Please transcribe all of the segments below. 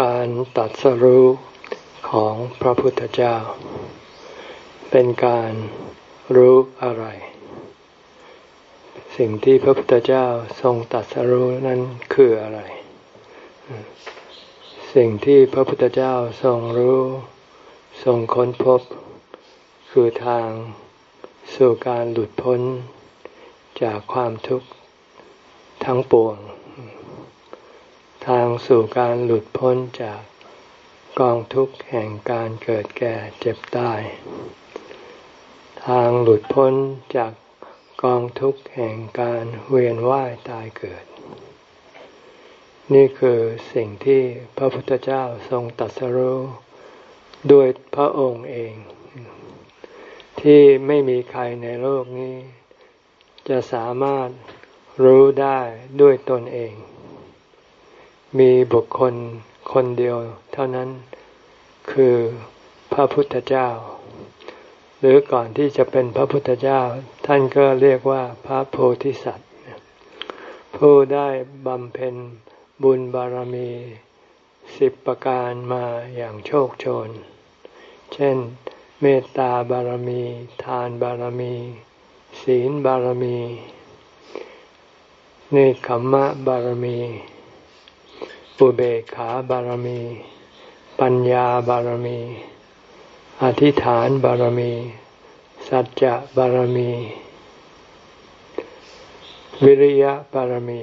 การตัดสรู้ของพระพุทธเจ้า เป็นการรู้อะไร สิ่งที่พระพุทธเจ้าทรงตัดสรู้นั้นคืออะไร สิ่งที่พระพุทธเจ้าทรงรู้ทรงค้นพบ คือทางสู่การหลุดพ้นจากความทุกข์ทั้งปวง ทางสู่การหลุดพ้นจากกองทุกข์แห่งการเกิดแก่เจ็บตาย ทางหลุดพ้นจากกองทุกข์แห่งการเวียนว่ายตายเกิด นี่คือสิ่งที่พระพุทธเจ้าทรงตัดสรู้ด้วยพระองค์เอง ที่ไม่มีใครในโลกนี้ จะสามารถรู้ได้ด้วยตนเอง มีบุคคลคนเดียวเท่านั้นคือพระพุทธเจ้า หรือก่อนที่จะเป็นพระพุทธเจ้า ท่านก็เรียกว่าพระโพธิสัตว์ ผู้ได้บำเพ็ญบุญบารมีสิบประการมาอย่างโชคโชน เช่น เมตตาบารมี ทานบารมี ศีลบารมี เนคขมมะบารมี อุเบกขาบารมี ปัญญาบารมี อธิษฐานบารมี สัจจะบารมี วิริยะบารมี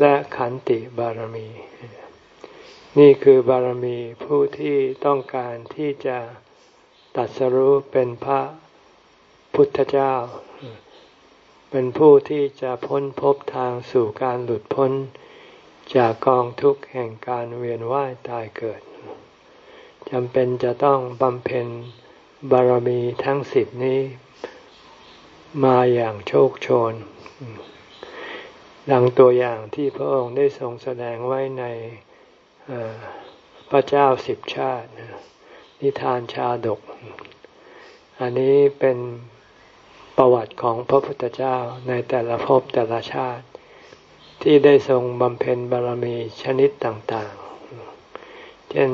และขันติบารมี นี่คือบารมีผู้ที่ต้องการที่จะตัดสรู้เป็นพระพุทธเจ้า เป็นผู้ที่จะพ้นพบทางสู่การหลุดพ้น จากกองทุกข์แห่งการเวียนว่ายตายเกิดจำเป็นจะต้องบำเพ็ญบารมีทั้งสิบนี้ มาอย่างโชคโชน ดังตัวอย่างที่พระองค์ได้ทรงแสดงไว้ในพระเจ้าสิบชาติ นิทานชาดก อันนี้เป็นประวัติของพระพุทธเจ้าในแต่ละภพแต่ละชาติ ที่ได้ทรงบำเพ็ญบารมีชนิดต่างๆ เช่น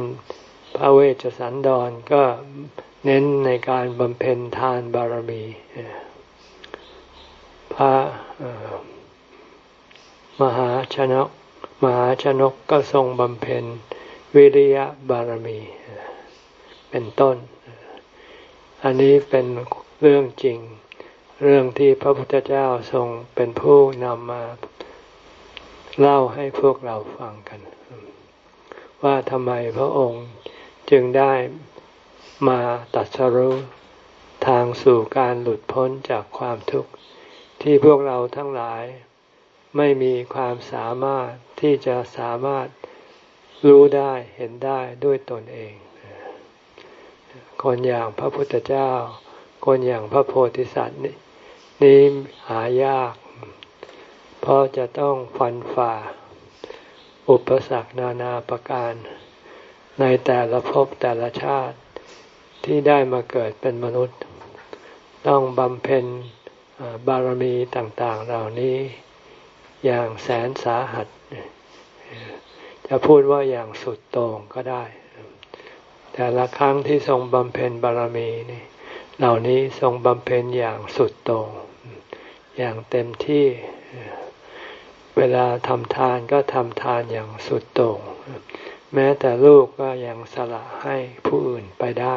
พระเวชสันดรก็เน้นในการบำเพ็ญทานบารมี พระมหาชนก มหาชนกก็ทรงบำเพ็ญวิริยะบารมี เป็นต้น อันนี้เป็นเรื่องจริง เรื่องที่พระพุทธเจ้าทรงเป็นผู้นำมา เล่าให้พวกเราฟังกัน ว่าทำไมพระองค์จึงได้มาตัดสรุทางสู่การหลุดพ้นจากความทุกข์ ที่พวกเราทั้งหลายไม่มีความสามารถที่จะสามารถรู้ได้เห็นได้ด้วยตนเอง คนอย่างพระพุทธเจ้า คนอย่างพระโพธิสัตว์นี่หายาก เพราะจะต้องฟันฝ่า อุปสรรคนานาประการ ในแต่ละภพแต่ละชาติที่ได้มาเกิดเป็นมนุษย์ ต้องบำเพ็ญบารมีต่าง ๆ เหล่านี้อย่างแสนสาหัส จะพูดว่าอย่างสุดโต่งก็ได้ แต่ละครั้งที่ทรงบำเพ็ญบารมีนี่เหล่านี้ทรงบำเพ็ญอย่างสุดโต่งอย่างเต็มที่ เวลาทำทานก็ทำทานอย่างสุดโต่งแม้แต่ลูกก็ยังสละให้ผู้อื่นไปได้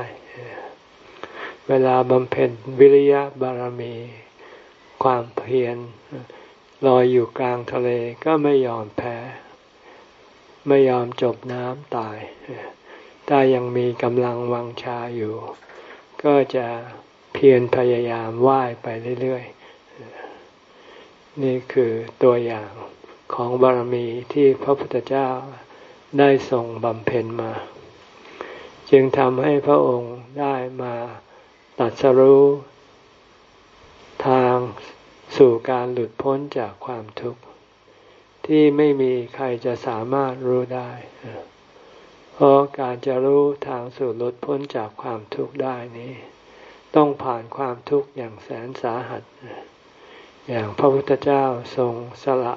เวลาบำเพ็ญวิริยะบารมี ความเพียรลอยอยู่กลางทะเลก็ไม่ยอมแพ้ ไม่ยอมจบน้ำตาย ถ้ายังมีกำลังวังชาอยู่ ก็จะเพียรพยายามว่ายไปเรื่อย นี่คือตัวอย่างของบารมีที่พระพุทธเจ้าได้ส่งบำเพ็ญมา จึงทำให้พระองค์ได้มาตัดสรู้ ทางสู่การหลุดพ้นจากความทุกข์ ที่ไม่มีใครจะสามารถรู้ได้ เพราะการจะรู้ทางสู่หลุดพ้นจากความทุกข์ได้นี้ ต้องผ่านความทุกข์อย่างแสนสาหัส อย่างพระพุทธเจ้าทรงสละ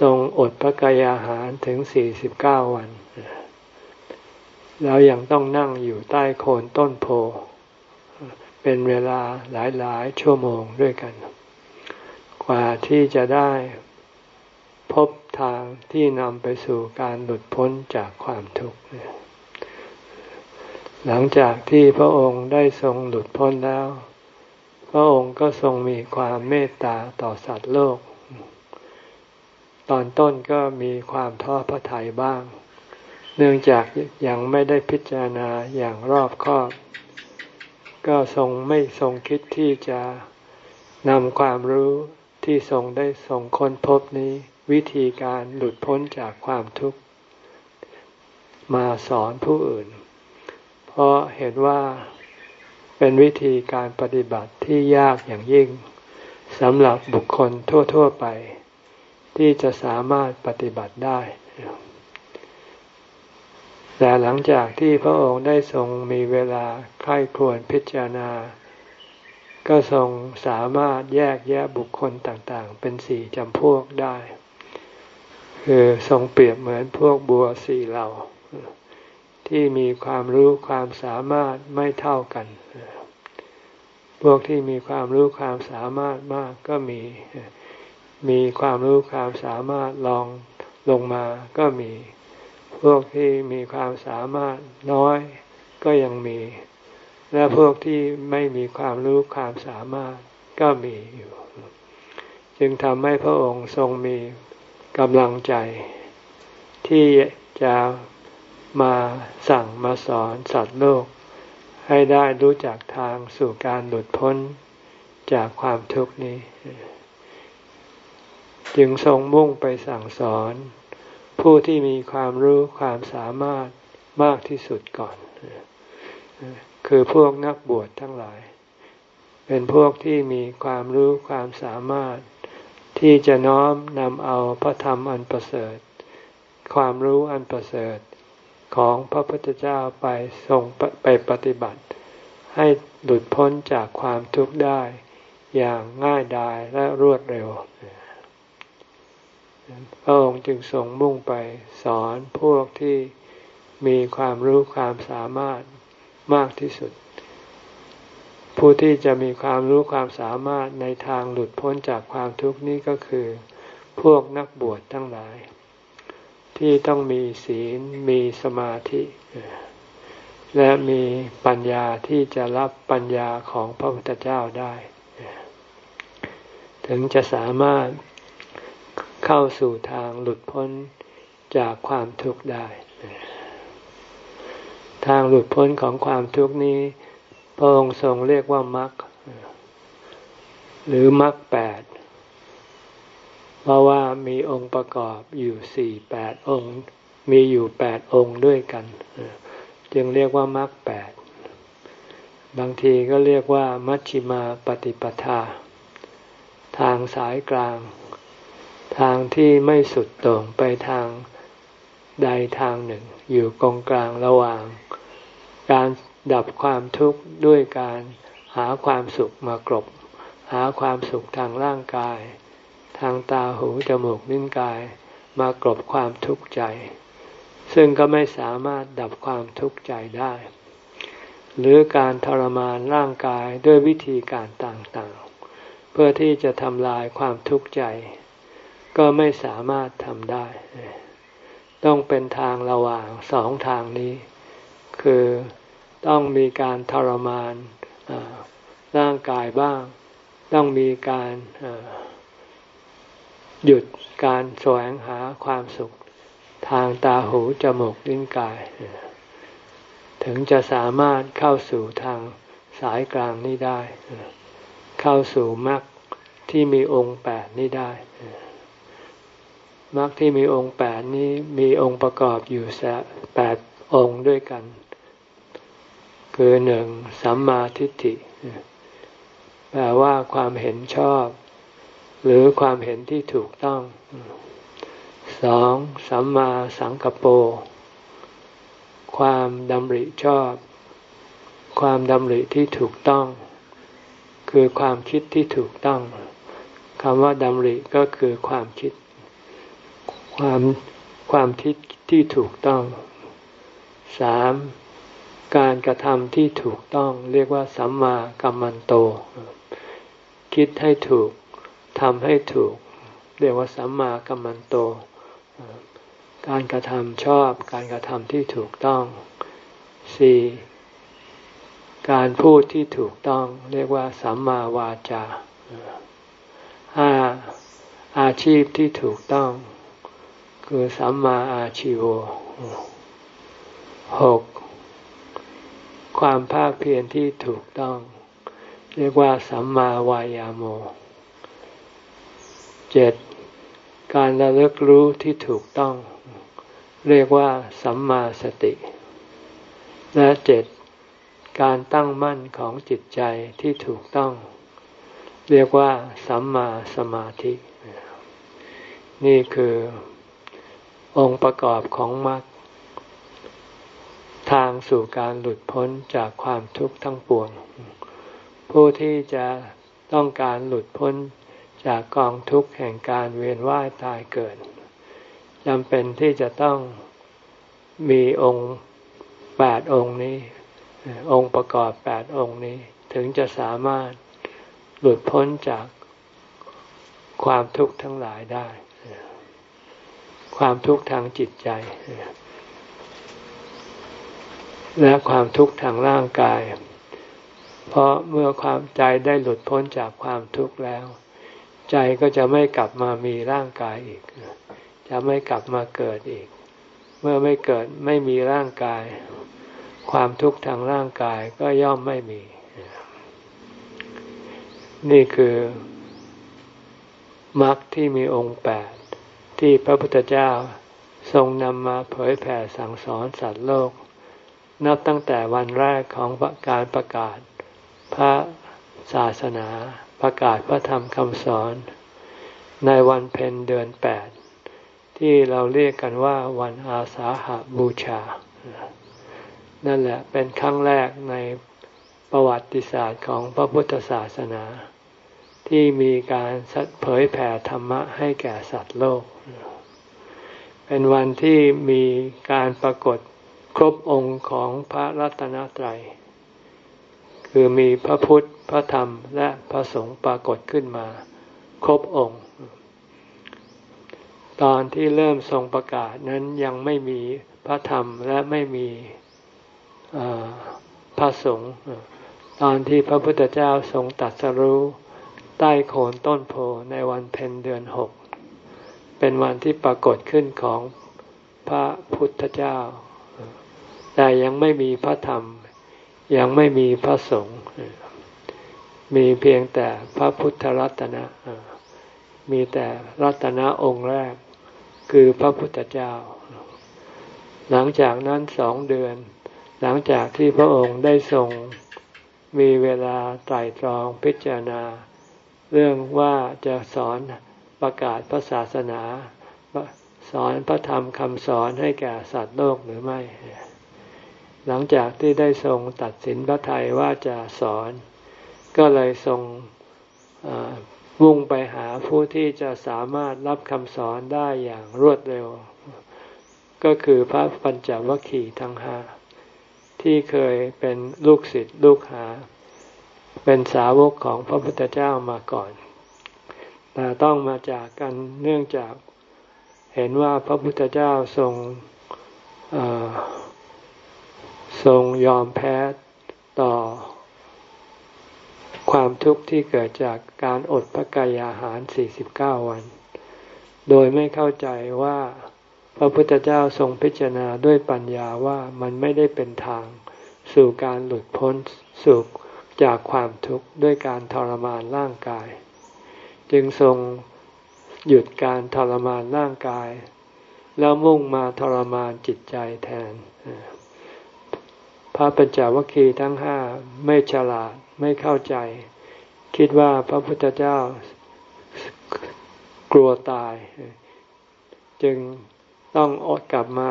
ทรงอดพระกายอาหารถึงสี่สิบเก้าวัน แล้วยังต้องนั่งอยู่ใต้โคนต้นโพ เป็นเวลาหลายๆ ชั่วโมงด้วยกัน กว่าที่จะได้พบทางที่นำไปสู่การหลุดพ้นจากความทุกข์ หลังจากที่พระองค์ได้ทรงหลุดพ้นแล้ว พระองค์ก็ทรงมีความเมตตาต่อสัตว์โลก ตอนต้นก็มีความท้อพระทัยบ้าง เนื่องจากยังไม่ได้พิจารณาอย่างรอบคอบ ก็ทรงไม่ทรงคิดที่จะนำความรู้ที่ทรงได้ทรงค้นพบนี้ วิธีการหลุดพ้นจากความทุกข์ มาสอนผู้อื่น เพราะเห็นว่า เป็นวิธีการปฏิบัติที่ยากอย่างยิ่งสำหรับบุคคลทั่ว ๆไป ที่จะสามารถปฏิบัติได้ แต่หลังจากที่พระองค์ได้ทรงมีเวลาใคร่ควญพิจารณา ก็ทรงสามารถแยกแยะบุคคลต่างๆ เป็นสี่จำพวกได้ คือทรงเปรียบเหมือนพวกบัวสี่เหล่า ที่มีความรู้ความสามารถไม่เท่ากัน พวกที่มีความรู้ความสามารถมากก็มี มีความรู้ความสามารถลองลงมาก็มี พวกที่มีความสามารถน้อยก็ยังมี และพวกที่ไม่มีความรู้ความสามารถก็มีอยู่ จึงทำให้พระองค์ทรงมีกำลังใจ ที่จะ มาสั่งมาสอนสัตว์โลก ให้ได้รู้จักทางสู่การหลุดพ้นจากความทุกข์นี้ จึงทรงมุ่งไปสั่งสอน ผู้ที่มีความรู้ความสามารถมากที่สุดก่อน คือพวกนักบวชทั้งหลาย เป็นพวกที่มีความรู้ความสามารถ ที่จะน้อมนำเอาพระธรรมอันประเสริฐ ความรู้อันประเสริฐ ของพระพุทธเจ้าไปส่งไปปฏิบัติ ให้หลุดพ้นจากความทุกข์ได้อย่างง่ายดายและรวดเร็วพระองค์จึงทรงมุ่งไปสอนพวกที่มีความรู้ความสามารถมากที่สุด ผู้ที่จะมีความรู้ความสามารถในทางหลุดพ้นจากความทุกข์นี้ก็คือ พวกนักบวชทั้งหลาย ที่ต้องมีศีลมีสมาธิ และมีปัญญาที่จะรับปัญญาของพระพุทธเจ้าได้ ถึงจะสามารถเข้าสู่ทางหลุดพ้นจากความทุกข์ได้ ทางหลุดพ้นของความทุกข์นี้ พระองค์ทรงเรียกว่ามรรคหรือมรรคแปด เพราะว่ามีองค์ประกอบอยู่สี่แปดองค์ มีอยู่แปดองค์ด้วยกัน จึงเรียกว่ามรรคแปดบางทีก็เรียกว่ามัชชิมาปฏิปทา ทางสายกลาง ทางที่ไม่สุดโต่งไปทางใดทางหนึ่ง อยู่กองกลางระหว่าง การดับความทุกข์ด้วยการหาความสุขมากรบ หาความสุขทางร่างกาย ทางตาหูจมูกลิ้นกายมากรบความทุกข์ใจ ซึ่งก็ไม่สามารถดับความทุกข์ใจได้ หรือการทรมานร่างกายด้วยวิธีการต่างๆ เพื่อที่จะทำลายความทุกข์ใจ ก็ไม่สามารถทำได้ ต้องเป็นทางระหว่างสองทางนี้ คือต้องมีการทรมานร่างกายบ้าง ต้องมีการ หยุดการแสวงหาความสุขทางตาหูจมูกลิ้นกาย ถึงจะสามารถเข้าสู่ทางสายกลางนี้ได้ เข้าสู่มรรคที่มีองค์แปดนี้ได้มรรคที่มีองค์แปดนี้มีองค์ประกอบอยู่แปดองค์ด้วยกัน คือหนึ่งสัมมาทิฏฐิแปลว่าความเห็นชอบ หรือความเห็นที่ถูกต้องสองสัมมาสังกปรความดำริชอบ ความดำริที่ถูกต้อง คือความคิดที่ถูกต้องคำว่าดำริก็คือความคิด ความความคิดที่ถูกต้องสามการกระทำที่ถูกต้อง เรียกว่าสัมมากัมมันโต คิดให้ถูก ทำให้ถูก เรียกว่าสัมมากัมมันโต การกระทำชอบ การกระทำที่ถูกต้องสี่การพูดที่ถูกต้อง เรียกว่าสัมมาวาจาห้าอาชีพที่ถูกต้อง คือสัมมาอาชีโวหกความภาคเพียรที่ถูกต้อง เรียกว่าสัมมาวายาโม เจ็ดการระลึกรู้ที่ถูกต้อง เรียกว่าสัมมาสติ และเจ็ดการตั้งมั่นของจิตใจที่ถูกต้อง เรียกว่าสัมมาสมาธิ นี่คือองค์ประกอบของมรรคทางสู่การหลุดพ้นจากความทุกข์ทั้งปวง ผู้ที่จะต้องการหลุดพ้น จากกองทุกข์แห่งการเวียนว่ายตายเกิดจำเป็นที่จะต้องมีองค์แปดองค์นี้ องค์ประกอบแปดองค์นี้ ถึงจะสามารถหลุดพ้นจากความทุกข์ทั้งหลายได้ ความทุกข์ทางจิตใจ และความทุกข์ทางร่างกาย เพราะเมื่อความใจได้หลุดพ้นจากความทุกข์แล้ว ใจก็จะไม่กลับมามีร่างกายอีก จะไม่กลับมาเกิดอีก เมื่อไม่เกิดไม่มีร่างกาย ความทุกข์ทางร่างกายก็ย่อมไม่มี นี่คือมรรคที่มีองค์แปดที่พระพุทธเจ้าทรงนำมาเผยแผ่สั่งสอนสัตว์โลก นับตั้งแต่วันแรกของการประกาศพระศาสนา ประกาศพระธรรมคำสอน ในวันเพ็ญเดือนแปดที่เราเรียกกันว่าวันอาสาหาบูชา นั่นแหละเป็นครั้งแรกในประวัติศาสตร์ของพระพุทธศาสนา ที่มีการเผยแผ่ธรรมะให้แก่สัตว์โลก เป็นวันที่มีการปรากฏครบองค์ของพระรัตนตรัย คือมีพระพุทธ พระธรรม และพระสงฆ์ปรากฏขึ้นมา ครบองค์ ตอนที่เริ่มทรงประกาศนั้นยังไม่มีพระธรรมและไม่มีพระสงฆ์ตอนที่พระพุทธเจ้าทรงตัดสรู้ใต้โคนต้นโพในวันเพ็ญเดือนหก เป็นวันที่ปรากฏขึ้นของพระพุทธเจ้า แต่ยังไม่มีพระธรรม ยังไม่มีพระสงฆ์มีเพียงแต่พระพุทธรัตนะมีแต่รัตนะองค์แรก คือพระพุทธเจ้า หลังจากนั้นสองเดือน หลังจากที่พระองค์ได้ทรงมีเวลาไตรตรองพิจารณา เรื่องว่าจะสอนประกาศพระศาสนา สอนพระธรรมคำสอนให้แก่สัตว์โลกหรือไม่ หลังจากที่ได้ทรงตัดสินพระทัยว่าจะสอน ก็เลยทรงมุ่งไปหาผู้ที่จะสามารถรับคำสอนได้อย่างรวดเร็ว ก็คือพระปัญจวัคคีย์ทั้งห้าที่เคยเป็นลูกศิษย์ลูกหา เป็นสาวกของพระพุทธเจ้ามาก่อน แต่ต้องมาจากกันเนื่องจากเห็นว่าพระพุทธเจ้าทรง ทรงยอมแพ้ต่อ ความทุกข์ที่เกิดจากการอดพระกายอาหาร 49 วัน โดยไม่เข้าใจว่าพระพุทธเจ้าทรงพิจารณาด้วยปัญญาว่ามันไม่ได้เป็นทาง สู่การหลุดพ้นสุขจากความทุกข์ด้วยการทรมานร่างกาย จึงทรงหยุดการทรมานร่างกาย แล้วมุ่งมาทรมานจิตใจแทน พระปัญจวัคคีย์ทั้งห้าไม่ฉลาดไม่เข้าใจ คิดว่าพระพุทธเจ้ากลัวตาย จึงต้องอดกลับมา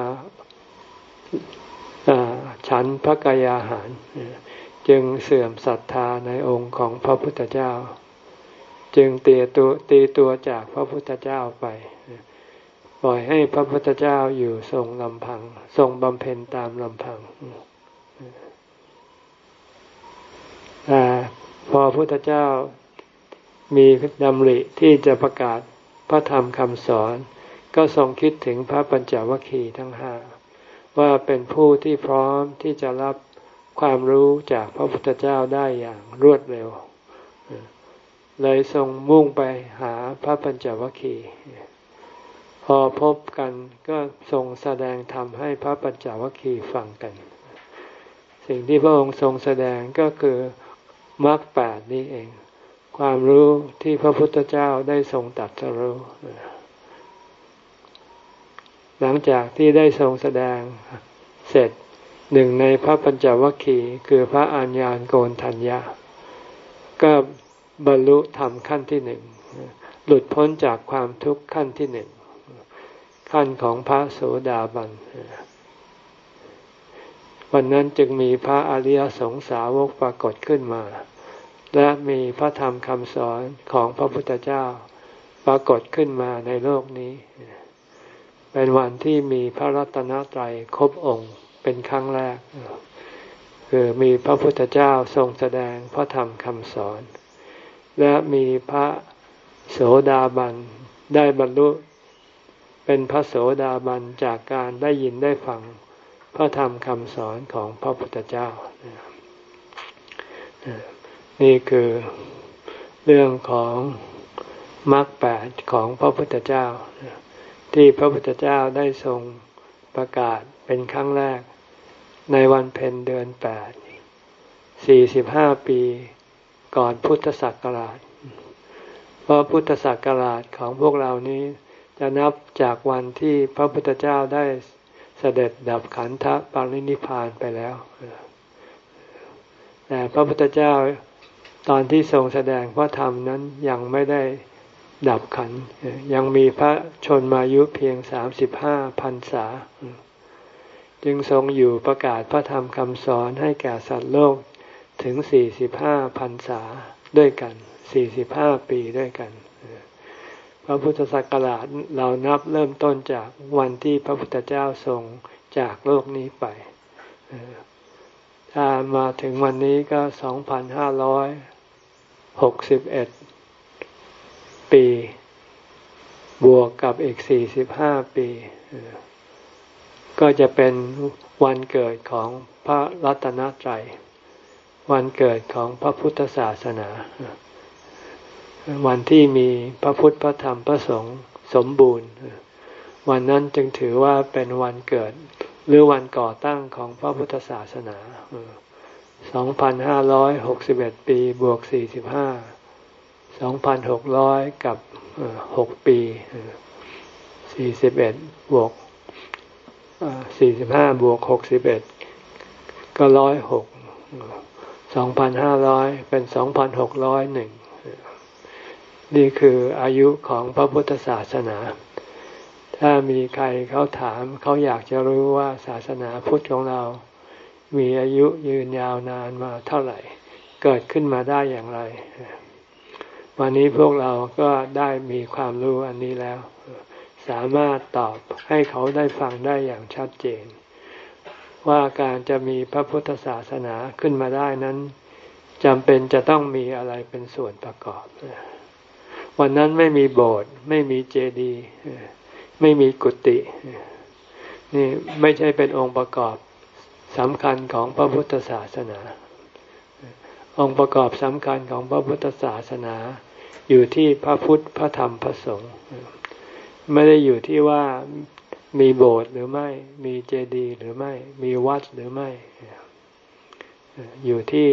ฉันพระกายอาหาร จึงเสื่อมศรัทธาในองค์ของพระพุทธเจ้า จึงตีตัวตีตัวจากพระพุทธเจ้าไป ปล่อยให้พระพุทธเจ้าอยู่ทรงลำพัง ทรงบำเพ็ญตามลำพัง แต่พอพระพุทธเจ้ามีดำริที่จะประกาศพระธรรมคำสอน ก็ทรงคิดถึงพระปัญจวัคคีย์ทั้งห้าว่าเป็นผู้ที่พร้อมที่จะรับความรู้จากพระพุทธเจ้าได้อย่างรวดเร็ว เลยทรงมุ่งไปหาพระปัญจวัคคีย์พอพบกันก็ทรงแสดงธรรมให้พระปัญจวัคคีย์ฟังกัน สิ่งที่พระองค์ทรงแสดงก็คือ มรรคแปดนี้เอง ความรู้ที่พระพุทธเจ้าได้ทรงตัดสรู้หลังจากที่ได้ทรงแสดงเสร็จหนึ่งในพระปัญจวัคคีย์คือพระอัญญาณโกนทัญญาก็บรรลุธรรมขั้นที่หนึ่งหลุดพ้นจากความทุกข์ขั้นที่หนึ่งขั้นของพระโสดาบัน วันนั้นจึงมีพระอริยสงสาวกปรากฏขึ้นมา และมีพระธรรมคำสอนของพระพุทธเจ้าปรากฏขึ้นมาในโลกนี้ เป็นวันที่มีพระรัตนตรัยครบองค์เป็นครั้งแรก คือมีพระพุทธเจ้าทรงแสดงพระธรรมคำสอน และมีพระโสดาบันได้บรรลุเป็นพระโสดาบันจากการได้ยินได้ฟัง พระธรรมคำสอนของพระพุทธเจ้า นี่คือเรื่องของมรรคแปดของพระพุทธเจ้า ที่พระพุทธเจ้าได้ทรงประกาศเป็นครั้งแรก ในวันเพ็ญเดือนแปดสี่สิบห้าปีก่อนพุทธศักราช เพราะพุทธศักราชของพวกเรานี้จะนับจากวันที่พระพุทธเจ้าได้ สด็จดับขันธปรินิพานไปแล้วแต่พระพุทธเจ้าตอนที่ทรงแสดงพระธรรมนั้นยังไม่ได้ดับขัน ยังมีพระชนมายุเพียงสามสิบห้าพันษา จึงทรงอยู่ประกาศพระธรรมคำสอนให้แก่สัตว์โลกถึงสี่สิบห้าพันษาด้วยกันสี่สิบห้าปีด้วยกัน พระพุทธศักราชเรานับเริ่มต้นจากวันที่พระพุทธเจ้าทรงจากโลกนี้ไป ถ้ามาถึงวันนี้ก็สองพันห้าร้อยหกสิบเอ็ดปี บวกกับอีกสี่สิบห้าปี ก็จะเป็นวันเกิดของพระรัตนตรัย วันเกิดของพระพุทธศาสนา วันที่มีพระพุทธพระธรรมพระสงฆ์สมบูรณ์ วันนั้นจึงถือว่าเป็นวันเกิด หรือวันก่อตั้งของพระพุทธศาสนา 2,561 ปีบวก 45 2,600 กับ 6 ปี 41 บวก 45 บวก 61 ก็106 2,500 เป็น 2,601 นี่คืออายุของพระพุทธศาสนา ถ้ามีใครเขาถามเขาอยากจะรู้ว่าศาสนาพุทธของเรา มีอายุยืนยาวนานมาเท่าไหร่ เกิดขึ้นมาได้อย่างไร วันนี้พวกเราก็ได้มีความรู้อันนี้แล้ว สามารถตอบให้เขาได้ฟังได้อย่างชัดเจน ว่าการจะมีพระพุทธศาสนาขึ้นมาได้นั้นจำเป็นจะต้องมีอะไรเป็นส่วนประกอบ วันนั้นไม่มีโบสถ์ไม่มีเจดีย์ไม่มีกุฏินี่ไม่ใช่เป็นองค์ประกอบสำคัญของพระพุทธศาสนา องค์ประกอบสำคัญของพระพุทธศาสนา อยู่ที่พระพุทธพระธรรมพระสงฆ์ไม่ได้อยู่ที่ว่ามีโบสถ์หรือไม่ มีเจดีย์หรือไม่ มีวัดหรือไม่ อยู่ที่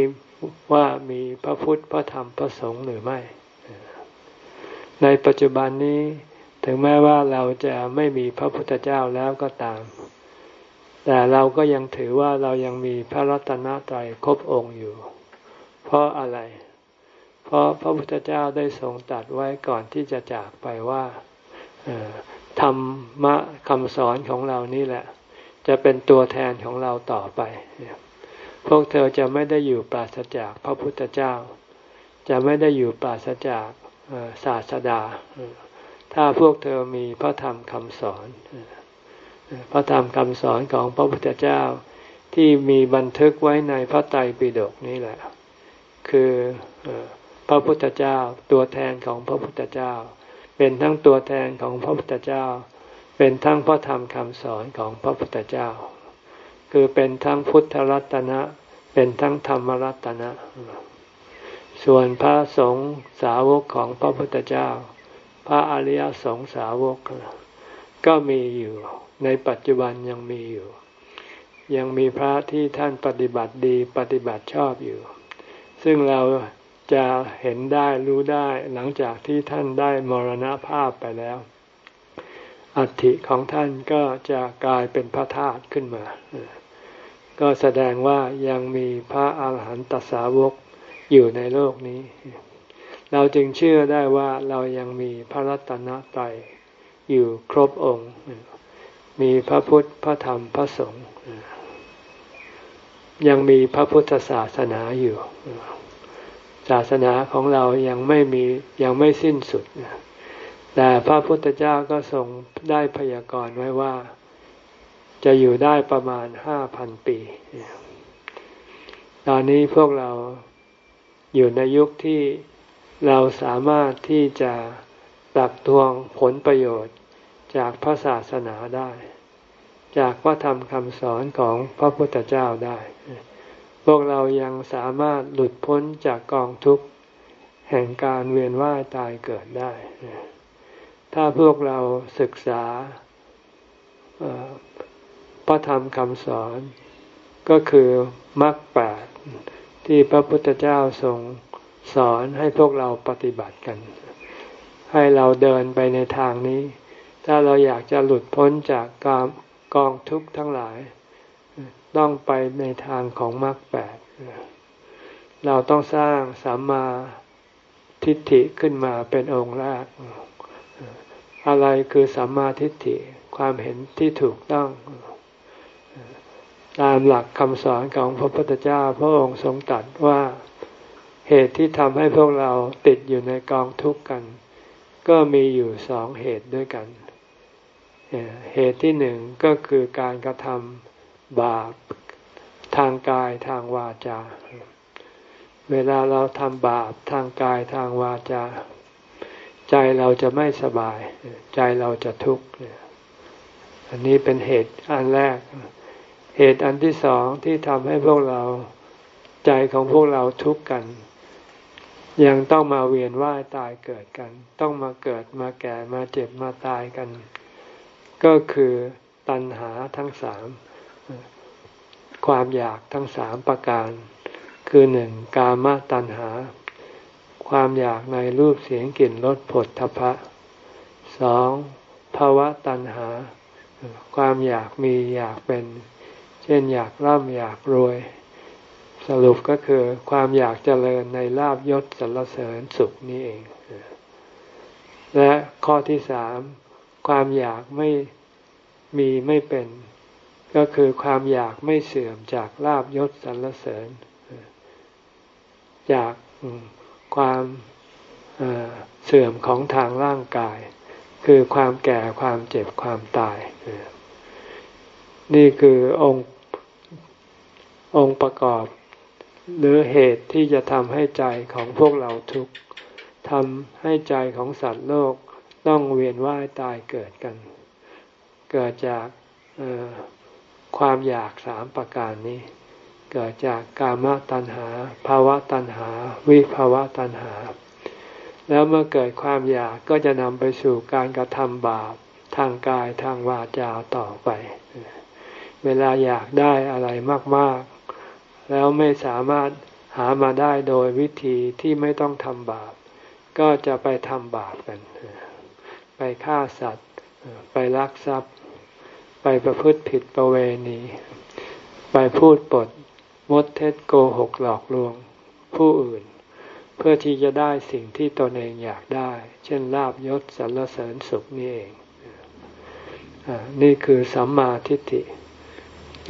ว่ามีพระพุทธพระธรรมพระสงฆ์หรือไม่ ในปัจจุบันนี้ถึงแม้ว่าเราจะไม่มีพระพุทธเจ้าแล้วก็ตาม แต่เราก็ยังถือว่าเรายังมีพระรัตนตรัยครบองค์อยู่ เพราะอะไร เพราะพระพุทธเจ้าได้ทรงตัดไว้ก่อนที่จะจากไปว่าธรรมะคำสอนของเรานี่แหละ จะเป็นตัวแทนของเราต่อไป พวกเธอจะไม่ได้อยู่ปราศจากพระพุทธเจ้า จะไม่ได้อยู่ปราศจาก ศาสดา ถ้าพวกเธอมีพระธรรมคำสอน พระธรรมคำสอนของพระพุทธเจ้าที่มีบันทึกไว้ในพระไตรปิฎกนี่แหละ คือพระพุทธเจ้าตัวแทนของพระพุทธเจ้า เป็นทั้งตัวแทนของพระพุทธเจ้า เป็นทั้งพระธรรมคำสอนของพระพุทธเจ้า คือเป็นทั้งพุทธรัตนะ เป็นทั้งธรรมรัตนะ ส่วนพระสงฆ์สาวกของพระพุทธเจ้า พระอริยสงสาวก ก็มีอยู่ ในปัจจุบันยังมีอยู่ ยังมีพระที่ท่านปฏิบัติดีปฏิบัติชอบอยู่ ซึ่งเราจะเห็นได้รู้ได้หลังจากที่ท่านได้มรณภาพไปแล้ว อัฐิของท่านก็จะกลายเป็นพระธาตุขึ้นมา ก็แสดงว่ายังมีพระอาหารหันตสาวก อยู่ในโลกนี้ เราจึงเชื่อได้ว่าเรายังมีพระรัตนตรัยอยู่ครบองค์ มีพระพุทธพระธรรมพระสงฆ์ยังมีพระพุทธศาสนาอยู่ ศาสนาของเรายังไม่มียังไม่สิ้นสุด แต่พระพุทธเจ้าก็ทรงได้พยากรณ์ไว้ว่า จะอยู่ได้ประมาณห้าพันปี ตอนนี้พวกเรา อยู่ในยุคที่เราสามารถที่จะตักตวงผลประโยชน์จากพระศาสนาได้ จากพระธรรมคำสอนของพระพุทธเจ้าได้ พวกเรายังสามารถหลุดพ้นจากกองทุกข์แห่งการเวียนว่ายตายเกิดได้ ถ้าพวกเราศึกษาพระธรรมคำสอนก็คือมรรคแปด ที่พระพุทธเจ้าทรงสอนให้พวกเราปฏิบัติกัน ให้เราเดินไปในทางนี้ ถ้าเราอยากจะหลุดพ้นจากกองกองทุกข์ทั้งหลาย ต้องไปในทางของมรรคแปดเราต้องสร้างสัมมาทิฏฐิขึ้นมาเป็นองค์แรก อะไรคือสัมมาทิฏฐิความเห็นที่ถูกต้อง ตามหลักคำสอนของพระพุทธเจ้าพระองค์ทรงตรัสว่าเหตุที่ทำให้พวกเราติดอยู่ในกองทุกข์กัน ก็มีอยู่สองเหตุด้วยกัน เหตุที่หนึ่งก็คือการกระทำบาปทางกายทางวาจา เวลาเราทำบาปทางกายทางวาจา ใจเราจะไม่สบาย ใจเราจะทุกข์อันนี้เป็นเหตุอันแรก เหตุอันที่สองที่ทำให้พวกเราใจของพวกเราทุกข์กัน ยังต้องมาเวียนว่ายตายเกิดกัน ต้องมาเกิดมาแก่มาเจ็บมาตายกัน ก็คือตัณหาทั้งสามความอยากทั้งสามประการ คือหนึ่งกามตัณหา ความอยากในรูปเสียงกลิ่นรสผลทพะสองภาวะตัณหา ความอยากมีอยากเป็น เช่นอยากร่ำอยากรวย สรุปก็คือความอยากเจริญในลาบยศสรรเสริญสุขนี้เอง และข้อที่สามความอยากไม่มีไม่เป็น ก็คือความอยากไม่เสื่อมจากลาบยศสรรเสริญ จากความเสื่อมของทางร่างกาย คือความแก่ความเจ็บความตาย นี่คือองค์องค์ประกอบ หรือเหตุที่จะทำให้ใจของพวกเราทุกข์ทำให้ใจของสัตว์โลกต้องเวียนว่ายตายเกิดกัน เกิดจากความอยากสามประการนี้ เกิดจากกามตัณหาภาวะตัณหา วิภาวะตัณหา แล้วเมื่อเกิดความอยากก็จะนำไปสู่การกระทำบาปทางกายทางวาจาต่อไป เวลาอยากได้อะไรมากๆ แล้วไม่สามารถหามาได้โดยวิธีที่ไม่ต้องทำบาป ก็จะไปทำบาปกัน ไปฆ่าสัตว์ ไปลักทรัพย์ ไปประพฤติผิดประเวณี ไปพูดปดมดเท็จโกหกหลอกลวงผู้อื่น เพื่อที่จะได้สิ่งที่ตนเองอยากได้ เช่นลาบยศสรรเสริญสุขนี่เองอนี่คือสัมมาทิฏฐิ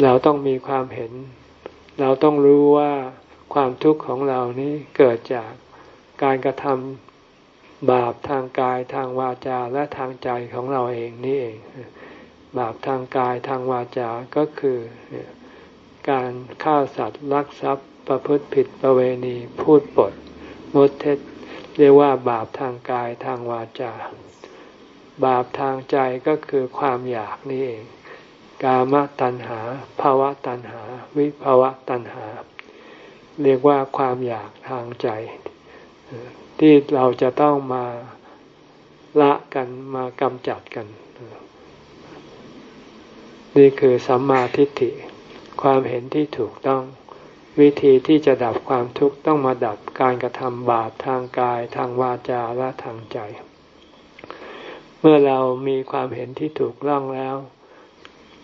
เราต้องมีความเห็น เราต้องรู้ว่าความทุกข์ของเรานี้เกิดจากการกระทบาปทางกายทางวาจาและทางใจของเราเองนี่เอง บาปทางกายทางวาจาก็คือการฆ่าสัตว์ลักทรัพย์ประพฤติผิดประเวณีพูดปดมดเท็จเรียกว่าบาปทางกายทางวาจา บาปทางใจก็คือความอยากนี่เอง กามตัณหาภาวะตัณหา วิภาวะตัณหา เรียกว่าความอยากทางใจ ที่เราจะต้องมาละกันมากำจัดกัน นี่คือสัมมาทิฏฐิ ความเห็นที่ถูกต้อง วิธีที่จะดับความทุกข์ต้องมาดับการกระทำบาปทางกายทางวาจาและทางใจ เมื่อเรามีความเห็นที่ถูกล่องแล้ว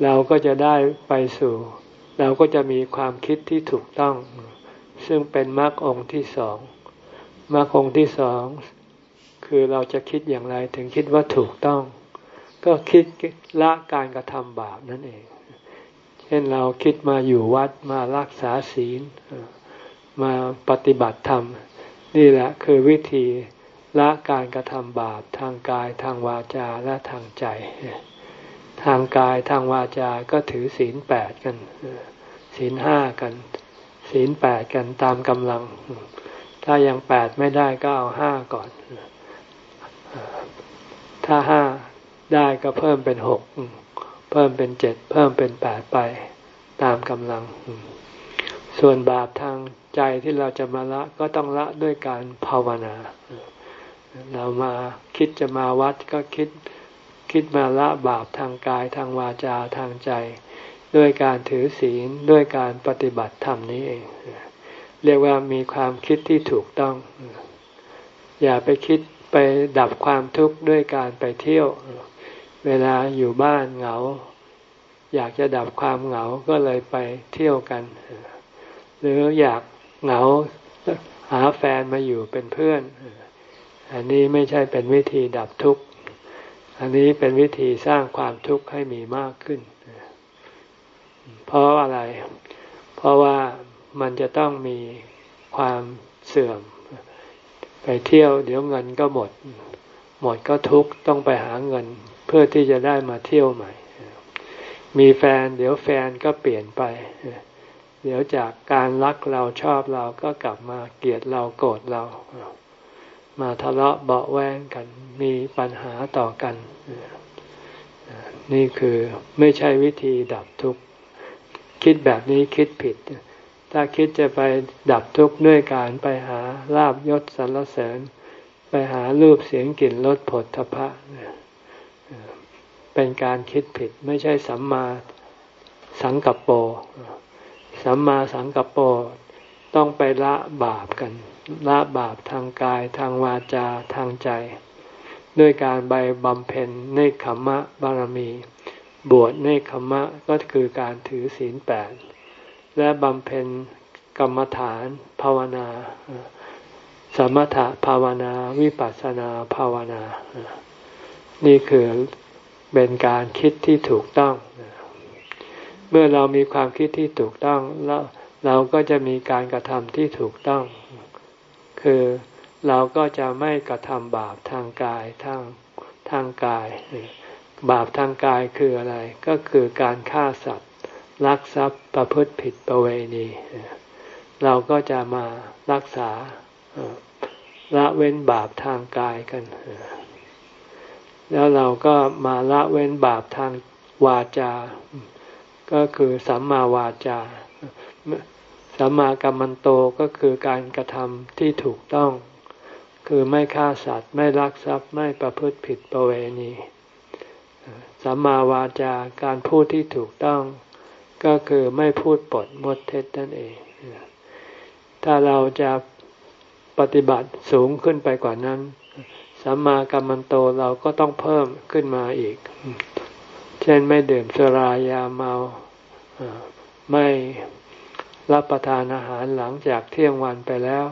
เราก็จะได้ไปสู่ เราก็จะมีความคิดที่ถูกต้อง ซึ่งเป็นมรรคองค์ที่สองมรรคองค์ที่สองคือเราจะคิดอย่างไรถึงคิดว่าถูกต้อง ก็คิดละการกระทำบาปนั่นเอง เช่นเราคิดมาอยู่วัดมารักษาศีล มาปฏิบัติธรรม นี่แหละคือวิธีละการกระทำบาปทางกายทางวาจาและทางใจ ทางกายทางวาจาก็ถือศีลแปดกันศีลห้ากัน ศีลแปดกันตามกำลัง ถ้ายังแปดไม่ได้ก็เอาห้าก่อน ถ้าห้าได้ก็เพิ่มเป็นหกเพิ่มเป็นเจ็ดเพิ่มเป็นแปดไปตามกำลัง ส่วนบาปทางใจที่เราจะมาละก็ต้องละด้วยการภาวนา เรามาคิดจะมาวัดก็คิด คิดมาละบาปทางกายทางวาจาทางใจ ด้วยการถือศีลด้วยการปฏิบัติธรรมนี้เอง เรียกว่ามีความคิดที่ถูกต้อง อย่าไปคิดไปดับความทุกข์ด้วยการไปเที่ยว เวลาอยู่บ้านเหงา อยากจะดับความเหงาก็เลยไปเที่ยวกัน หรืออยากเหงาหาแฟนมาอยู่เป็นเพื่อน อันนี้ไม่ใช่เป็นวิธีดับทุกข์ อันนี้เป็นวิธีสร้างความทุกข์ให้มีมากขึ้น เพราะอะไร เพราะว่ามันจะต้องมีความเสื่อม ไปเที่ยวเดี๋ยวเงินก็หมด หมดก็ทุกข์ต้องไปหาเงินเพื่อที่จะได้มาเที่ยวใหม่ มีแฟน เดี๋ยวแฟนก็เปลี่ยนไป เดี๋ยวจากการรักเราชอบเราก็กลับมาเกลียดเราโกรธเรา มาทะเลาะเบาแวงกันมีปัญหาต่อกัน นี่คือไม่ใช่วิธีดับทุกข์ คิดแบบนี้คิดผิด ถ้าคิดจะไปดับทุกข์ด้วยการไปหาลาบยศสรรเสริญ ไปหารูปเสียงกลิ่นรสผลทพะเนี่ยเป็นการคิดผิดไม่ใช่สัมมาสังกัปโป สัมมาสังกัปโปต้องไปละบาปกัน ละบาปทางกายทางวาจาทางใจ ด้วยการใบบำเพ็ญเนคขมะบารมี บวชเนคขมะก็คือการถือศีลแปดและบำเพ็ญกรรมฐานภาวนา สมถะภาวนาวิปัสสนาภาวนา นี่คือเป็นการคิดที่ถูกต้อง เมื่อเรามีความคิดที่ถูกต้องแล้วเราก็จะมีการกระทำที่ถูกต้อง คือเราก็จะไม่กระทำบาปทางกายทางทางกาย บาปทางกายคืออะไร ก็คือการฆ่าสัตว์ลักทรัพย์ประพฤติผิดประเวณี เราก็จะมารักษาละเว้นบาปทางกายกัน แล้วเราก็มาละเว้นบาปทางวาจา ก็คือสัมมาวาจา สัมมากัมมันโตก็คือการกระทำที่ถูกต้อง คือไม่ฆ่าสัตว์ ไม่ลักทรัพย์ไม่ประพฤติผิดประเวณีสัมมาวาจาการพูดที่ถูกต้อง ก็คือไม่พูดปดมดเท็จนั่นเอง ถ้าเราจะปฏิบัติสูงขึ้นไปกว่านั้นสัมมากัมมันโตเราก็ต้องเพิ่มขึ้นมาอีก เช่นไม่ดื่มสุรายาเมาไม่ รับประทานอาหารหลังจากเที่ยงวันไปแล้ว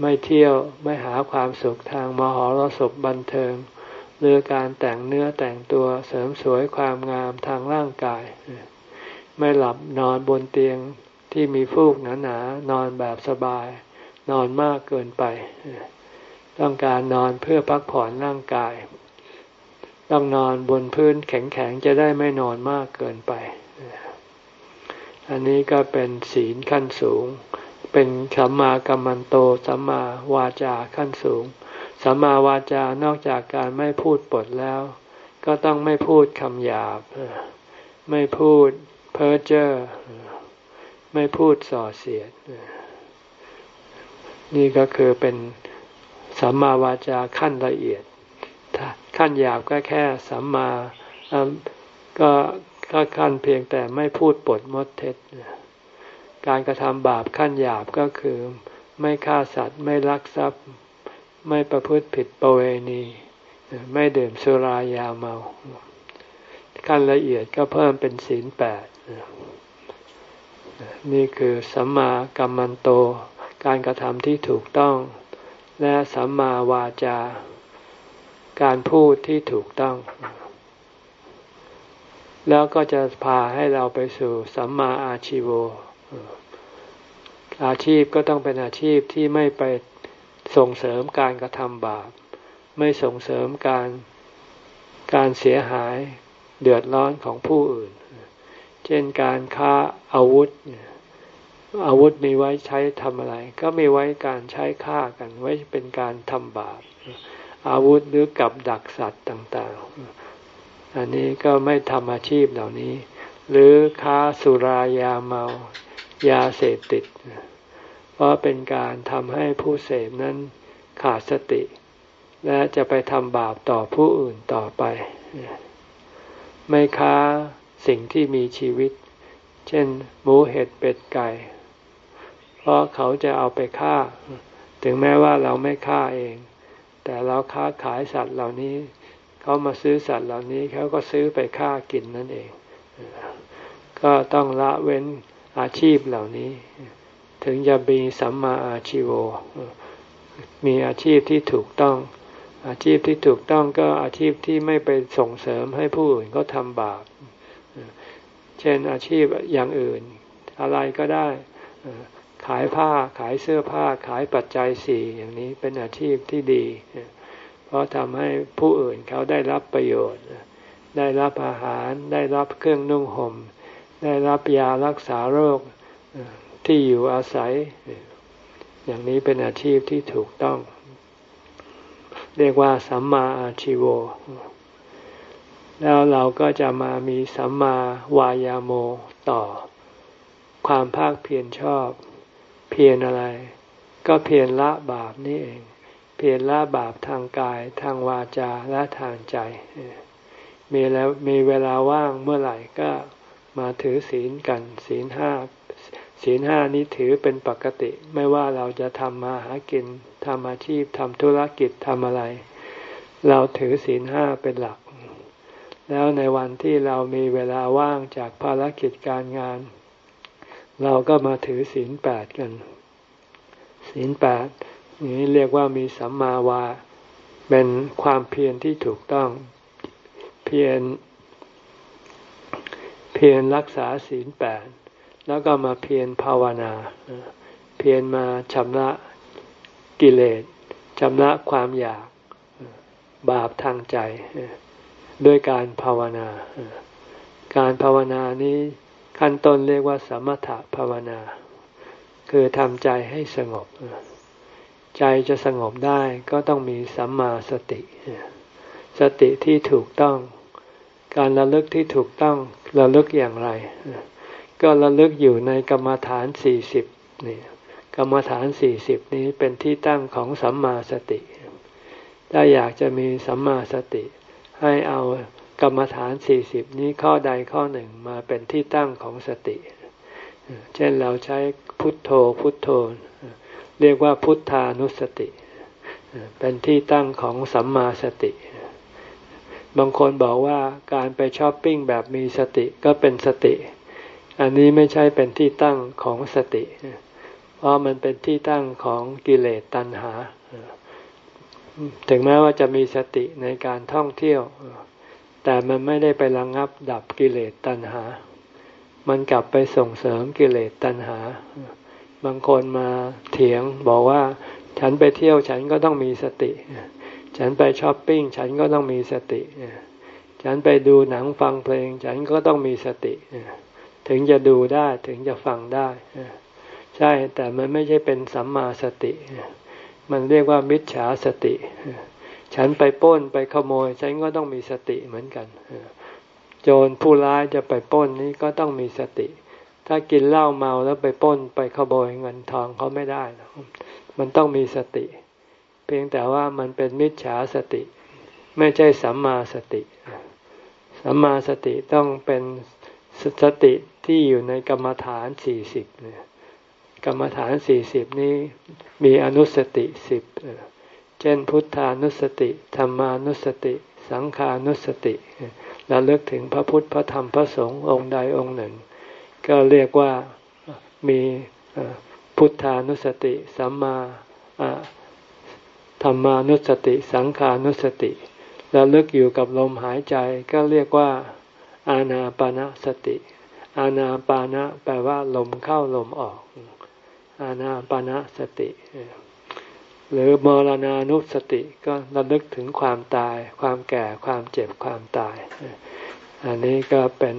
ไม่เที่ยวไม่หาความสุขทางมหรสพบันเทิง หรือการแต่งเนื้อแต่งตัวเสริมสวยความงามทางร่างกาย ไม่หลับนอนบนเตียงที่มีฟูกหนาๆนอนแบบสบาย นอนมากเกินไป ต้องการนอนเพื่อพักผ่อนร่างกาย ต้องนอนบนพื้นแข็งๆจะได้ไม่นอนมากเกินไป อันนี้ก็เป็นศีลขั้นสูง เป็นสัมมากัมมันโตสัมมาวาจาขั้นสูงสัมมาวาจานอกจากการไม่พูดปดแล้ว ก็ต้องไม่พูดคำหยาบ ไม่พูดเพ้อเจ้อไม่พูดส่อเสียด นี่ก็คือเป็นสัมมาวาจาขั้นละเอียด ขั้นหยาบก็แค่สัมมาก็ ก็ขั้นเพียงแต่ไม่พูดปดมดเท็จ การกระทำบาปขั้นหยาบก็คือ ไม่ฆ่าสัตว์ไม่ลักทรัพย์ ไม่ประพฤติผิดประเวณี ไม่ดื่มสุรายาเมา ขั้นละเอียดก็เพิ่มเป็นศีลแปดนี่คือสัมมากัมมันโต การกระทำที่ถูกต้อง และสัมมาวาจา การพูดที่ถูกต้อง แล้วก็จะพาให้เราไปสู่สัมมาอาชีโวอาชีพก็ต้องเป็นอาชีพที่ไม่ไปส่งเสริมการกระทำบาป ไม่ส่งเสริมการการเสียหายเดือดร้อนของผู้อื่น เช่นการค้าอาวุธ อาวุธมีไว้ใช้ทำอะไร ก็มีไว้การใช้ฆ่ากันไว้เป็นการทำบาป อาวุธหรือกับดักสัตว์ต่างๆ อันนี้ก็ไม่ทำอาชีพเหล่านี้ หรือค้าสุรายาเมายาเสพติด เพราะเป็นการทำให้ผู้เสพนั้นขาดสติ และจะไปทำบาปต่อผู้อื่นต่อไป ไม่ค้าสิ่งที่มีชีวิต เช่น หมูเห็ดเป็ดไก่ เพราะเขาจะเอาไปฆ่า ถึงแม้ว่าเราไม่ฆ่าเอง แต่เราค้าขายสัตว์เหล่านี้ เขามาซื้อสัตว์เหล่านี้เขาก็ซื้อไปฆ่ากินนั่นเอง ก็ต้องละเว้นอาชีพเหล่านี้ ถึงจะมีสัมมาอาชีโวมีอาชีพที่ถูกต้อง อาชีพที่ถูกต้องก็อาชีพที่ไม่ไปส่งเสริมให้ผู้อื่นเขาทำบาปเช่นอาชีพอย่างอื่น อะไรก็ได้ขายผ้าขายเสื้อผ้าขายปัจจัยสี่อย่างนี้เป็นอาชีพที่ดี เพราะทำให้ผู้อื่นเขาได้รับประโยชน์ ได้รับอาหาร ได้รับเครื่องนุ่งหม่ม ได้รับยารักษาโรคที่อยู่อาศัย อย่างนี้เป็นอาชีพที่ถูกต้อง เรียกว่าสัมมาอาชีโว แล้วเราก็จะมามีสัมมาวายาโมต่อ ความภาคเพียรชอบ เพียรอะไร ก็เพียรละบาปนี่เอง เพียรละบาปทางกายทางวาจาและทางใจ มีแล้วมีเวลาว่างเมื่อไหร่ก็มาถือศีลกันศีลห้าศีลห้านี้ถือเป็นปกติ ไม่ว่าเราจะทำมาหากินทำอาชีพทำธุรกิจทำอะไร เราถือศีลห้าเป็นหลัก แล้วในวันที่เรามีเวลาว่างจากภารกิจการงาน เราก็มาถือศีลแปดกันศีลแปด นี้เรียกว่ามีสัมมาวา เป็นความเพียรที่ถูกต้อง เพียร เพียรรักษาศีลแปด แล้วก็มาเพียรภาวนา เพียรมาชำระกิเลสชำระความอยากบาปทางใจด้วยการภาวนา การภาวนานี้ขั้นต้นเรียกว่าสมถภาวนา คือทำใจให้สงบ ใจจะสงบได้ก็ต้องมีสัมมาสติ สติที่ถูกต้อง การระลึกที่ถูกต้องระลึกอย่างไร ก็ระลึกอยู่ในกรรมฐานสี่สิบนี่กรรมฐานสี่สิบนี้เป็นที่ตั้งของสัมมาสติ ถ้าอยากจะมีสัมมาสติ ให้เอากรรมฐานสี่สิบนี้ข้อใดข้อหนึ่งมาเป็นที่ตั้งของสติ เช่นเราใช้พุทโธพุทโธ เรียกว่าพุทธานุสติ เป็นที่ตั้งของสัมมาสติ บางคนบอกว่าการไปช้อปปิ้งแบบมีสติก็เป็นสติ อันนี้ไม่ใช่เป็นที่ตั้งของสติ เพราะมันเป็นที่ตั้งของกิเลสตัณหา ถึงแม้ว่าจะมีสติในการท่องเที่ยว แต่มันไม่ได้ไประงงับดับกิเลสตัณหา มันกลับไปส่งเสริมกิเลสตัณหา บางคนมาเถียงบอกว่า ฉันไปเที่ยวฉันก็ต้องมีสติ ฉันไปช้อปปิ้งฉันก็ต้องมีสติ ฉันไปดูหนังฟังเพลง ฉันก็ต้องมีสติ ถึงจะดูได้ถึงจะฟังได้ ใช่แต่มันไม่ใช่เป็นสัมมาสติ มันเรียกว่ามิจฉาสติ ฉันไปป้นไปขโมย ฉันก็ต้องมีสติเหมือนกัน โจรผู้ร้ายจะไปป้นนี้ก็ต้องมีสติ ถ้ากินเหล้าเมาแล้วไปป้นไปขโมยเงินทองเขาไม่ได้มันต้องมีสติ เพียงแต่ว่ามันเป็นมิจฉาสติ ไม่ใช่สัมมาสติ สัมมาสติต้องเป็นสติที่อยู่ในกรรมฐานสี่สิบเนี่ยกรรมฐานสี่สิบนี้มีอนุสติสิบเช่นพุทธานุสติธรรมานุสติ สังขานุสติราเลือกถึงพระพุทธพระธรรมพระสงฆ์องค์ใดองค์หนึ่ง ก็เรียกว่ามีพุทธานุสติ สัมมาธรรมานุสติ สังขานุสติแล้วลึกอยู่กับลมหายใจก็เรียกว่า อานาปานาสติ อานาปานะแปลว่าลมเข้าลมออก อานาปานาสติ หรือมรณานุสติก็ระลึกถึงความตาย ความแก่ความเจ็บความตาย อันนี้ก็เป็น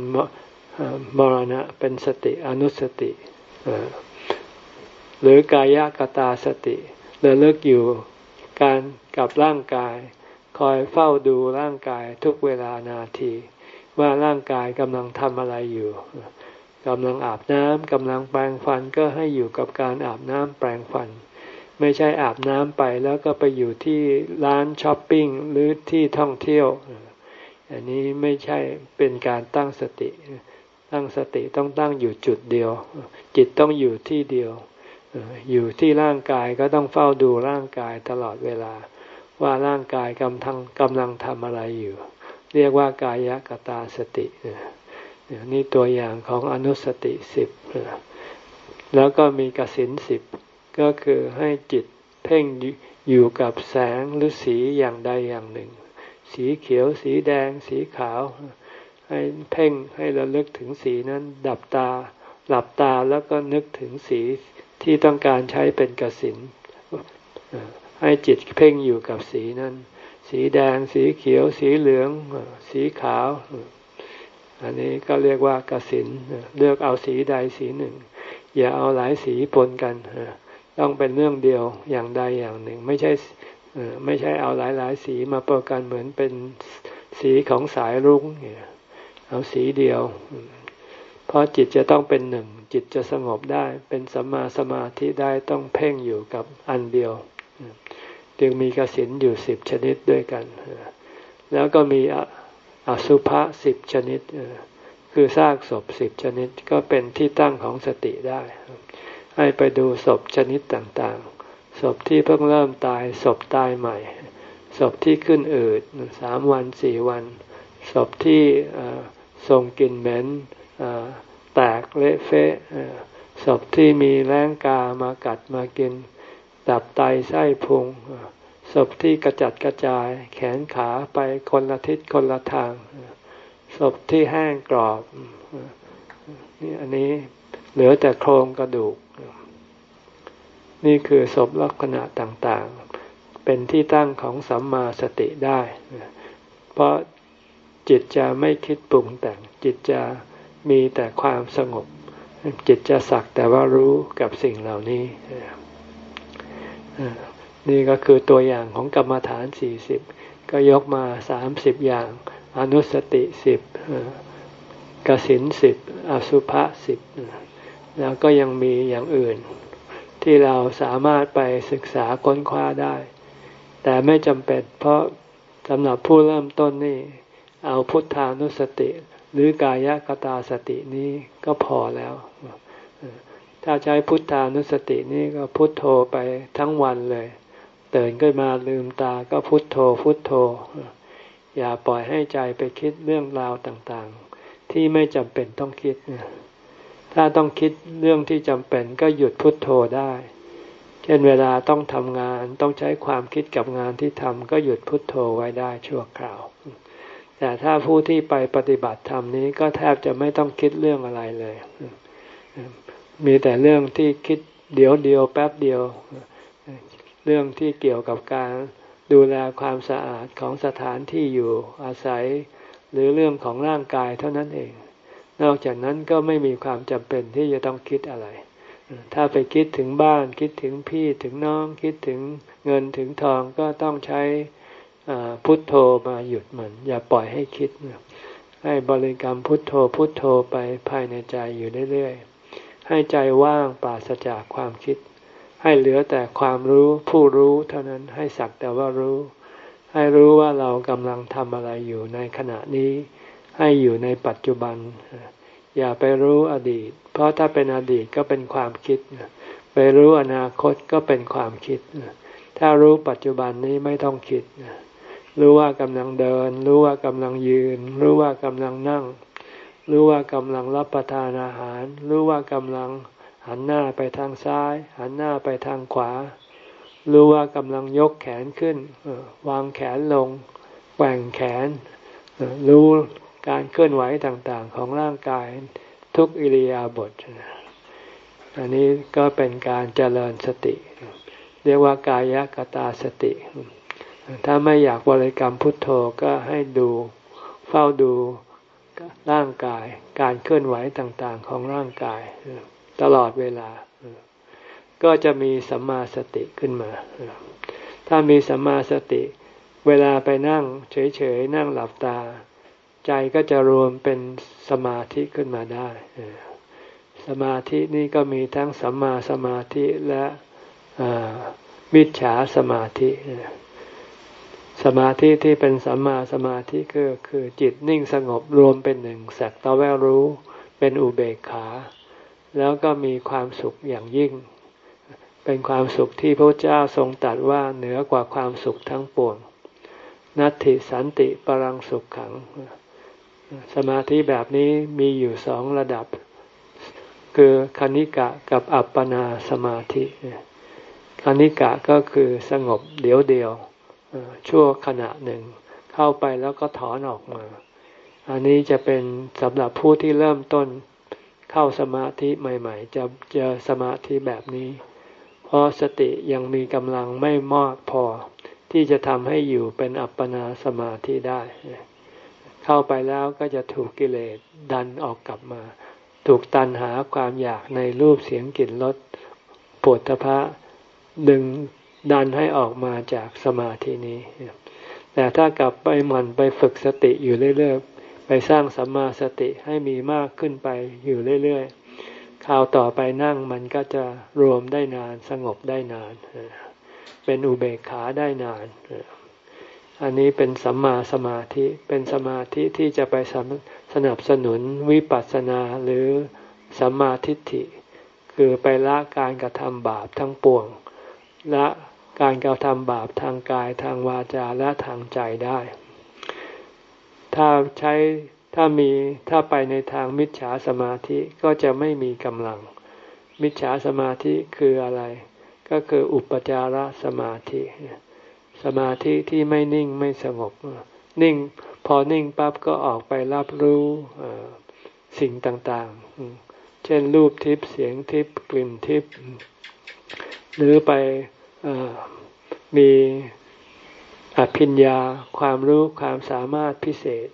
มรณะเป็นสติอนุสติหรือกายกตาสติระลึกอยู่การกับร่างกาย คอยเฝ้าดูร่างกายทุกเวลานาที ว่าร่างกายกำลังทำอะไรอยู่กำลังอาบน้ำกำลังแปรงฟันก็ให้อยู่กับการอาบน้ำแปรงฟัน ไม่ใช่อาบน้ำไปแล้วก็ไปอยู่ที่ร้านช้อปปิ้งหรือที่ท่องเที่ยว อันนี้ไม่ใช่เป็นการตั้งสติ ตั้งสติต้องตั้งอยู่จุดเดียว จิตต้องอยู่ที่เดียว อยู่ที่ร่างกายก็ต้องเฝ้าดูร่างกายตลอดเวลา ว่าร่างกายกำลังกำลังทำอะไรอยู่ เรียกว่ากายกตาสตินี่ตัวอย่างของอนุสติสิบแล้วก็มีกสินสิบก็คือให้จิตเพ่งอยู่กับแสงหรือสีอย่างใดอย่างหนึ่ง สีเขียวสีแดงสีขาว ให้เพ่งให้ระลึกถึงสีนั้น ดับตา หลับตาแล้วก็นึกถึงสีที่ต้องการใช้เป็นกสินให้จิตเพ่งอยู่กับสีนั้น สีแดง สีเขียว สีเหลือง สีขาว อันนี้ก็เรียกว่ากสินเลือกเอาสีใดสีหนึ่ง อย่าเอาหลายสีปนกันต้องเป็นเรื่องเดียวอย่างใดอย่างหนึ่ง ไม่ใช่ไม่ใช่เอาหลายหลายสีมาปนกันเหมือนเป็นสีของสายรุ้งเเอาสีเดียว เพราะจิตจะต้องเป็นหนึ่ง จิตจะสงบได้ เป็นสัมมาสมาธิได้ต้องเพ่งอยู่กับอันเดียว จึงมีกสินอยู่สิบชนิดด้วยกัน แล้วก็มีอสุภะสิบชนิด คือซากศพสิบชนิดก็เป็นที่ตั้งของสติได้ ให้ไปดูศพชนิดต่างๆ ศพที่เพิ่งเริ่มตาย ศพตายใหม่ ศพที่ขึ้นอืดสามวันสี่วัน ศพที่ ส่งกลิ่นเหม็นแตกเละเฟะศพที่มีแรงกามากัดมากิน ตับไตไส้พุงศพที่กระจัดกระจาย แขนขาไปคนละทิศคนละทางศพที่แห้งกรอบนี่อันนี้เหลือแต่โครงกระดูก นี่คือศพลักษณะต่างๆ เป็นที่ตั้งของสัมมาสติได้ เพราะ จิตจะไม่คิดปรุงแต่ง จิตจะมีแต่ความสงบ จิตจะสักแต่ว่ารู้กับสิ่งเหล่านี้ นี่ก็คือตัวอย่างของกรรมฐานสี่สิบก็ยกมาสามสิบอย่าง อนุสติสิบกสินสิบอสุภะสิบแล้วก็ยังมีอย่างอื่น ที่เราสามารถไปศึกษาค้นคว้าได้ แต่ไม่จำเป็นเพราะสำหรับผู้เริ่มต้นนี่ เอาพุทธานุสติ หรือกายกตาสตินี้ก็พอแล้ว ถ้าใช้พุทธานุสตินี้ก็พุทโธไปทั้งวันเลยตื่นขึ้นมาลืมตาก็พุทโธพุทโธ อย่าปล่อยให้ใจไปคิดเรื่องราวต่างๆ ที่ไม่จำเป็นต้องคิดถ้าต้องคิดเรื่องที่จำเป็นก็หยุดพุทโธได้ เช่นเวลาต้องทำงานต้องใช้ความคิดกับงานที่ทำก็หยุดพุทโธไว้ได้ชั่วคราว แต่ถ้าผู้ที่ไปปฏิบัติธรรมนี้ก็แทบจะไม่ต้องคิดเรื่องอะไรเลย มีแต่เรื่องที่คิดเดี๋ยวเดียวแป๊บเดียว เรื่องที่เกี่ยวกับการดูแลความสะอาดของสถานที่อยู่อาศัย หรือเรื่องของร่างกายเท่านั้นเอง นอกจากนั้นก็ไม่มีความจำเป็นที่จะต้องคิดอะไร ถ้าไปคิดถึงบ้านคิดถึงพี่ถึงน้องคิดถึงเงินถึงทองก็ต้องใช้ พุทโธมาหยุดมัน อย่าปล่อยให้คิด ให้บริกรรมพุทโธพุทโธไปภายในใจอยู่เรื่อยๆ ให้ใจว่างปราศจากความคิด ให้เหลือแต่ความรู้ผู้รู้เท่านั้นให้สักแต่ว่ารู้ ให้รู้ว่าเรากำลังทำอะไรอยู่ในขณะนี้ ให้อยู่ในปัจจุบัน อย่าไปรู้อดีต เพราะถ้าเป็นอดีตก็เป็นความคิด ไปรู้อนาคตก็เป็นความคิด ถ้ารู้ปัจจุบันนี้ไม่ต้องคิด รู้ว่ากำลังเดิน รู้ว่ากำลังยืน รู้ว่ากำลังนั่ง รู้ว่ากำลังรับประทานอาหาร รู้ว่ากำลังหันหน้าไปทางซ้าย หันหน้าไปทางขวา รู้ว่ากำลังยกแขนขึ้นวางแขนลงแกว่งแขน รู้การเคลื่อนไหวต่างๆ ของร่างกายทุกอิริยาบถอันนี้ก็เป็นการเจริญสติ เรียกว่ากายกตาสติ ถ้าไม่อยากบริกรรมพุทโธก็ให้ดูเฝ้าดูร่างกาย การเคลื่อนไหวต่างๆของร่างกาย ตลอดเวลา ก็จะมีสัมมาสติขึ้นมา ถ้ามีสัมมาสติ เวลาไปนั่งเฉยๆนั่งหลับตา ใจก็จะรวมเป็นสมาธิขึ้นมาได้สมาธินี่ก็มีทั้งสัมมาสมาธิและมิจฉาสมาธิ สมาธิที่เป็นสัมมาสมาธิก็คือจิตนิ่งสงบรวมเป็นหนึ่งสักตะแวรู้เป็นอุเบกขา แล้วก็มีความสุขอย่างยิ่ง เป็นความสุขที่พระเจ้าทรงตรัสว่าเหนือกว่าความสุขทั้งปวงนัตถิสันติปรังสุขขัง สมาธิแบบนี้มีอยู่สองระดับ คือคณิกะกับอัปปนาสมาธิคณิกะก็คือสงบเดียวเดียว ชั่วขณะหนึ่ง เข้าไปแล้วก็ถอนออกมา อันนี้จะเป็นสำหรับผู้ที่เริ่มต้นเข้าสมาธิใหม่ ๆ จะเจอสมาธิแบบนี้ เพราะสติยังมีกำลังไม่มากพอ ที่จะทำให้อยู่เป็นอัปปนาสมาธิได้ เข้าไปแล้วก็จะถูกกิเลสดันออกกลับมา ถูกตันหาความอยากในรูปเสียงกลิ่นรสปวดทพะดึง ดันให้ออกมาจากสมาธินี้ แต่ถ้ากลับไปมันไปฝึกสติอยู่เรื่อยๆ ไปสร้างสัมมาสติให้มีมากขึ้นไปอยู่เรื่อยๆคราวต่อไปนั่งมันก็จะรวมได้นานสงบได้นาน เป็นอุเบกขาได้นาน อันนี้เป็นสัมมาสมาธิ เป็นสมาธิที่จะไปสนับสนุนวิปัสสนาหรือสัมมาทิฏฐิ คือไปละการกระทำบาปทั้งปวงละ การกระทำบาปทางกายทางวาจาและทางใจได้ ถ้าใช้ถ้ามีถ้าไปในทางมิจฉาสมาธิก็จะไม่มีกำลัง มิจฉาสมาธิคืออะไร ก็คืออุปจารสมาธิ สมาธิที่ไม่นิ่งไม่สงบ นิ่งพอนิ่งปั๊บก็ออกไปรับรู้สิ่งต่างๆ เช่นรูปทิพย์เสียงทิพย์กลิ่นทิพย์หรือไป มีอภิญญาความรู้ความสามารถพิเศษ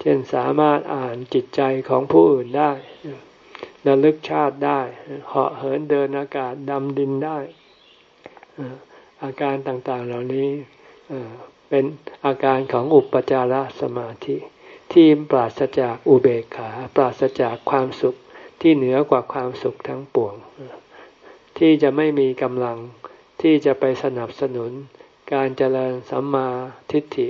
เช่นสามารถอ่านจิตใจของผู้อื่นได้ระลึกชาติได้เหาะเหินเดินอากาศดำดินได้ อาการต่างๆเหล่านี้เป็นอาการของอุปจารสมาธิ ที่ปราศจากอุเบกขา ปราศจากความสุขที่เหนือกว่าความสุขทั้งปวง ที่จะไม่มีกำลัง ที่จะไปสนับสนุน การเจริญสัมมาทิฏฐิ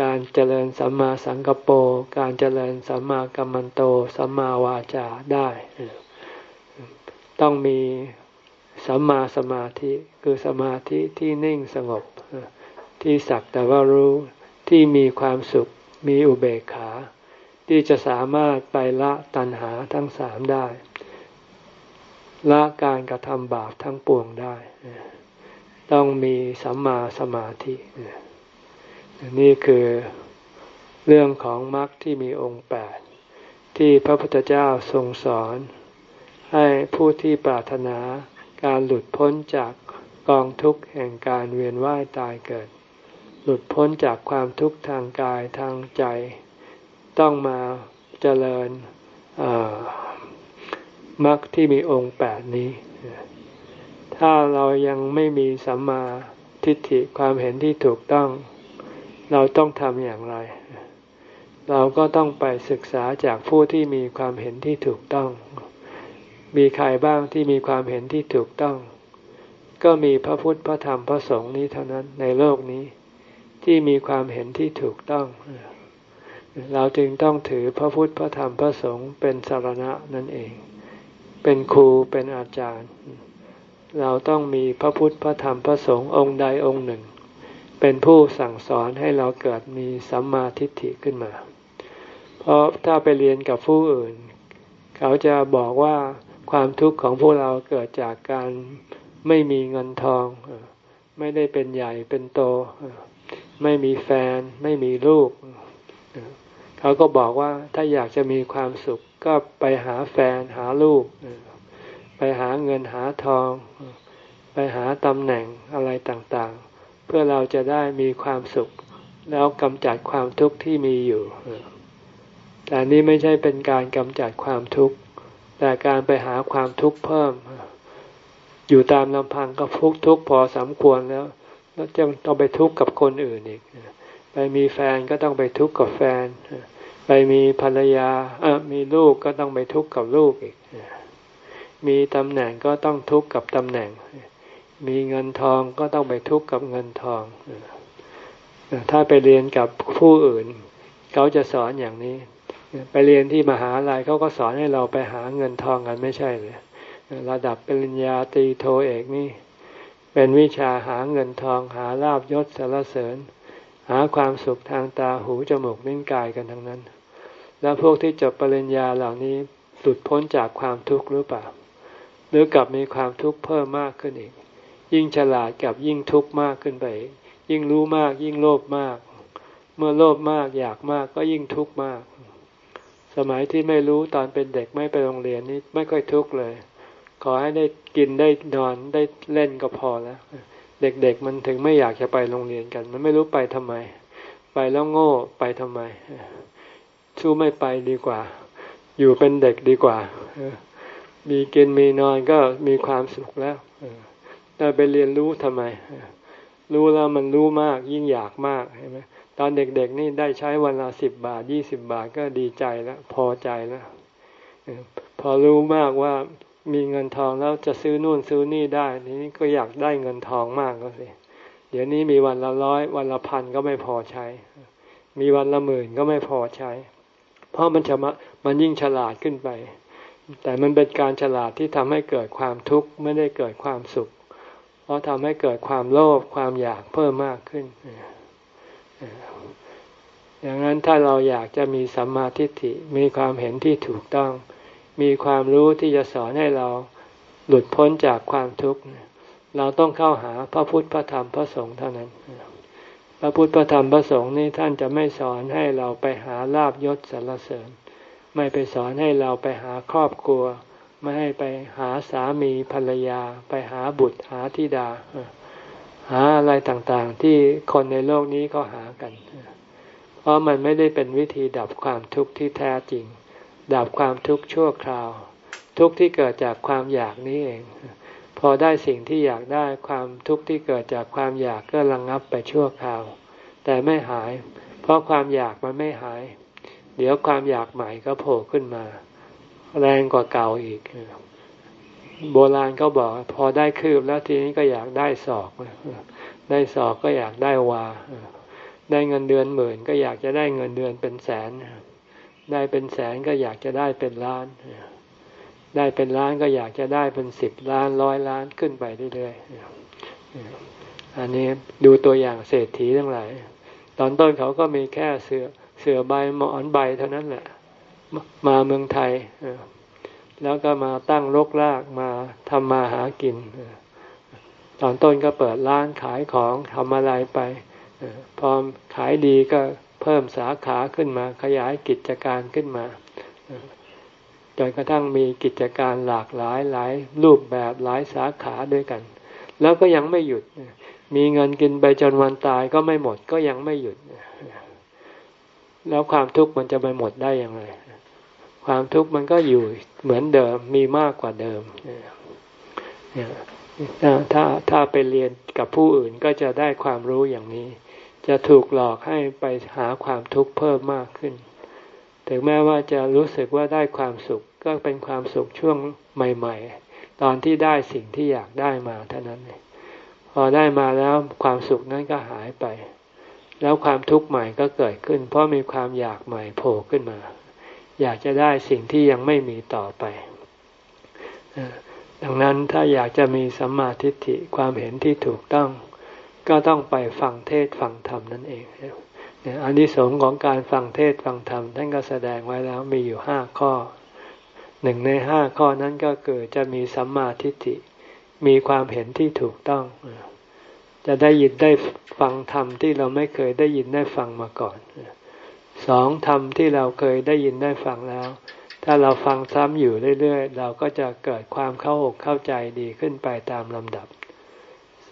การเจริญสัมมาสังกปรการเจริญสัมมากัมมันโต สัมมาวาจาได้ ต้องมีสัมมาสมาธิคือสมาธิที่นิ่งสงบ ที่สักแต่ว่ารู้ที่มีความสุขมีอุเบกขา ที่จะสามารถไปละตัณหาทั้งสามได้ ละการกระทำบาปทั้งปวงได้ ต้องมีสัมมาสมาธินี่คือเรื่องของมรรคที่มีองค์แปดที่พระพุทธเจ้าทรงสอน ให้ผู้ที่ปรารถนาการหลุดพ้นจากกองทุกข์แห่งการเวียนว่ายตายเกิด หลุดพ้นจากความทุกข์ทางกายทางใจ ต้องมาเจริญมรรคที่มีองค์แปดนี้ ถ้าเรายังไม่มีสัมมาทิฏฐิความเห็นที่ถูกต้อง เราต้องทำอย่างไร เราก็ต้องไปศึกษาจากผู้ที่มีความเห็นที่ถูกต้อง มีใครบ้างที่มีความเห็นที่ถูกต้อง ก็มีพระพุทธพระธรรมพระสงฆ์นี้เท่านั้นในโลกนี้ที่มีความเห็นที่ถูกต้อง เราจึงต้องถือพระพุทธพระธรรมพระสงฆ์เป็นสารณะนั่นเอง เป็นครูเป็นอาจารย์ เราต้องมีพระพุทธพระธรรมพระสงฆ์องค์ใดองค์หนึ่ง เป็นผู้สั่งสอนให้เราเกิดมีสัมมาทิฏฐิขึ้นมา เพราะถ้าไปเรียนกับผู้อื่น เขาจะบอกว่าความทุกข์ของพวกเราเกิดจากการไม่มีเงินทอง ไม่ได้เป็นใหญ่เป็นโต ไม่มีแฟน ไม่มีลูก เขาก็บอกว่าถ้าอยากจะมีความสุขก็ไปหาแฟนหาลูก ไปหาเงินหาทอง ไปหาตำแหน่งอะไรต่างๆ เพื่อเราจะได้มีความสุข แล้วกำจัดความทุกข์ที่มีอยู่ แต่นี้ไม่ใช่เป็นการกำจัดความทุกข์ แต่การไปหาความทุกข์เพิ่ม อยู่ตามลำพังก็ทุกทุกพอสมควรแล้วแล้วจะต้องไปทุกข์กับคนอื่นอีก ไปมีแฟนก็ต้องไปทุกข์กับแฟน ไปมีภรรยาเออมีลูกก็ต้องไปทุกข์กับลูกอีก มีตำแหน่งก็ต้องทุกข์กับตำแหน่ง มีเงินทองก็ต้องไปทุกข์กับเงินทอง ถ้าไปเรียนกับผู้อื่น เขาจะสอนอย่างนี้ ไปเรียนที่มหาลัยเขาก็สอนให้เราไปหาเงินทองกันไม่ใช่เลยระดับปริญญาตรีโทเอกนี่ เป็นวิชาหาเงินทองหาลาบยศสารเสริญ หาความสุขทางตาหูจมูกนิ้นกายกันทั้งนั้น แล้วพวกที่จบปริญญาเหล่านี้หลุดพ้นจากความทุกข์หรือเปล่า หรือกลับมีความทุกข์เพิ่มมากขึ้นอีก ยิ่งฉลาดกับยิ่งทุกข์มากขึ้นไป ยิ่งรู้มากยิ่งโลภมาก เมื่อโลภมากอยากมากก็ยิ่งทุกข์มาก สมัยที่ไม่รู้ตอนเป็นเด็กไม่ไปโรงเรียนนี่ไม่ค่อยทุกข์เลย ขอให้ได้กินได้นอนได้เล่นก็พอแล้ว เด็กๆมันถึงไม่อยากจะไปโรงเรียนกัน มันไม่รู้ไปทำไม ไปแล้วโง่ไปทำไม ชู้ไม่ไปดีกว่า อยู่เป็นเด็กดีกว่า มีกินมีนอนก็มีความสุขแล้วแต่ไปเรียนรู้ทำไม รู้แล้วมันรู้มากยิ่งอยากมากใช่ไหมตอนเด็กๆนี่ได้ใช้วันละสิบบาทยี่สิบบาทก็ดีใจแล้ว พอใจแล้วพอรู้มากว่ามีเงินทองแล้วจะซื้อนู่นซื้อนี่ได้นี้ก็อยากได้เงินทองมากก็สิเดี๋ยวนี้มีวันละร้อยวันละพันก็ไม่พอใช้ มีวันละหมื่นก็ไม่พอใช้ เพราะมันจะมามันยิ่งฉลาดขึ้นไป แต่มันเป็นการฉลาดที่ทำให้เกิดความทุกข์ไม่ได้เกิดความสุข เพราะทำให้เกิดความโลภความอยากเพิ่มมากขึ้นอย่างนั้นถ้าเราอยากจะมีสัมมาทิฏฐิมีความเห็นที่ถูกต้อง มีความรู้ที่จะสอนให้เราหลุดพ้นจากความทุกข์เราต้องเข้าหาพระพุทธพระธรรมพระสงฆ์เท่านั้น พระพุทธพระธรรมพระสงฆ์นี่ท่านจะไม่สอนให้เราไปหาลาบยศสรรเสริญ ไม่ไปสอนให้เราไปหาครอบครัว ไม่ให้ไปหาสามีภรรยา ไปหาบุตรหาธิดา หาอะไรต่างๆ ที่คนในโลกนี้เขาหากัน เพราะมันไม่ได้เป็นวิธีดับความทุกข์ที่แท้จริง ดับความทุกข์ชั่วคราว ทุกข์ที่เกิดจากความอยากนี้เอง พอได้สิ่งที่อยากได้ความทุกข์ที่เกิดจากความอยากก็ระงงับไปชั่วคราว แต่ไม่หาย เพราะความอยากมันไม่หาย เดี๋ยวความอยากใหม่ก็โผล่ขึ้นมา แรงกว่าเก่าอีก โบราณเขาบอก พอได้คืบแล้วทีนี้ก็อยากได้ศอก ได้ศอกก็อยากได้วา ได้เงินเดือนหมื่น ก็อยากจะได้เงินเดือนเป็นแสน ได้เป็นแสนก็อยากจะได้เป็นล้าน ได้เป็นล้านก็อยากจะได้เป็นสิบล้านร้อยล้านขึ้นไปเรื่อยๆอันนี้ดูตัวอย่างเศรษฐีทั้งหลาย ตอนต้นเขาก็มีแค่เสือ เสือใบหมอนใบเท่านั้นแหละ มาเมืองไทยแล้วก็มาตั้งรกรากมาทำมาหากินตอนต้นก็เปิดร้านขายของทำอะไรไปพอขายดีก็เพิ่มสาขาขึ้นมา ขยายกิจการขึ้นมาจนกระทั่งมีกิจการหลากหลายหลายรูปแบบหลายสาขาด้วยกัน แล้วก็ยังไม่หยุด มีเงินกินไปจนวันตายก็ไม่หมดก็ยังไม่หยุด แล้วความทุกข์มันจะไปหมดได้อย่างไรความทุกข์มันก็อยู่เหมือนเดิมมีมากกว่าเดิมถ้าถ้าไปเรียนกับผู้อื่นก็จะได้ความรู้อย่างนี้ จะถูกหลอกให้ไปหาความทุกข์เพิ่มมากขึ้น ถึงแม้ว่าจะรู้สึกว่าได้ความสุขก็เป็นความสุขช่วงใหม่ ๆ ตอนที่ได้สิ่งที่อยากได้มาเท่านั้นพอได้มาแล้วความสุขนั้นก็หายไป แล้วความทุกข์ใหม่ก็เกิดขึ้น เพราะมีความอยากใหม่โผล่ขึ้นมา อยากจะได้สิ่งที่ยังไม่มีต่อไป ดังนั้นถ้าอยากจะมีสัมมาทิฏฐิความเห็นที่ถูกต้อง ก็ต้องไปฟังเทศฟังธรรมนั่นเองอันที่สงของการฟังเทศฟังธรรมท่านก็แสดงไว้แล้วมีอยู่ห้าข้อหนึ่งในห้าข้อนั้นก็คือจะมีสัมมาทิฏฐิ มีความเห็นที่ถูกต้อง จะได้ยินได้ฟังธรรมที่เราไม่เคยได้ยินได้ฟังมาก่อนสองธรรมที่เราเคยได้ยินได้ฟังแล้ว ถ้าเราฟังซ้ำอยู่เรื่อยๆ เราก็จะเกิดความเข้าอกเข้าใจดีขึ้นไปตามลำดับ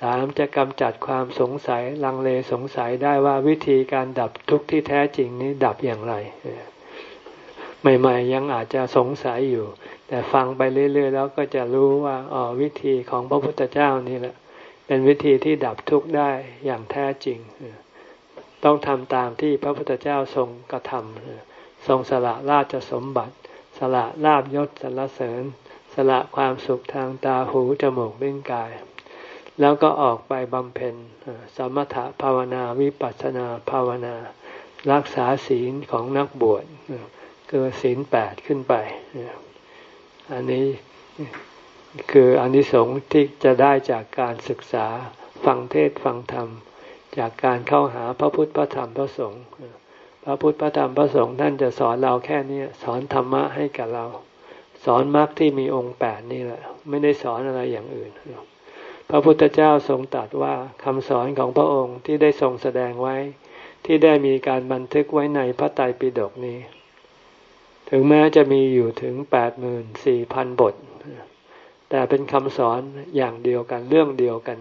สามจะกำจัดความสงสัยลังเลสงสัยได้ว่าวิธีการดับทุกข์ที่แท้จริงนี้ดับอย่างไร ใหม่ๆ ยังอาจจะสงสัยอยู่ แต่ฟังไปเรื่อยๆ แล้วก็จะรู้ว่าอ๋อวิธีของพระพุทธเจ้านี่แหละ เป็นวิธีที่ดับทุกข์ได้อย่างแท้จริง ต้องทำตามที่พระพุทธเจ้าทรงกระทำทรงสละราชสมบัติ สละลาบยศสรรเสริญ สละความสุขทางตาหูจมูกลิ้นกาย แล้วก็ออกไปบำเพ็ญสมถะภาวนาวิปัสสนาภาวนา รักษาศีลของนักบวชคือศีลแปดขึ้นไป อันนี้ คืออนนิสงส์ที่จะได้จากการศึกษาฟังเทศฟังธรรม จากการเข้าหาพระพุทธพระธรรมพระสงฆ์พระพุทธพระธรรมพระสงฆ์ท่านจะสอนเราแค่นี้สอนธรรมะให้กับเรา สอนมรรคที่มีองค์แปดนี่แหละ ไม่ได้สอนอะไรอย่างอื่น พระพุทธเจ้าทรงตรัสว่าคำสอนของพระองค์ที่ได้ทรงแสดงไว้ ที่ได้มีการบันทึกไว้ในพระไตรปิฎกนี้ ถึงแม้จะมีอยู่ถึงแปดหมื่นสี่พันบท แต่เป็นคำสอนอย่างเดียวกันเรื่องเดียวกัน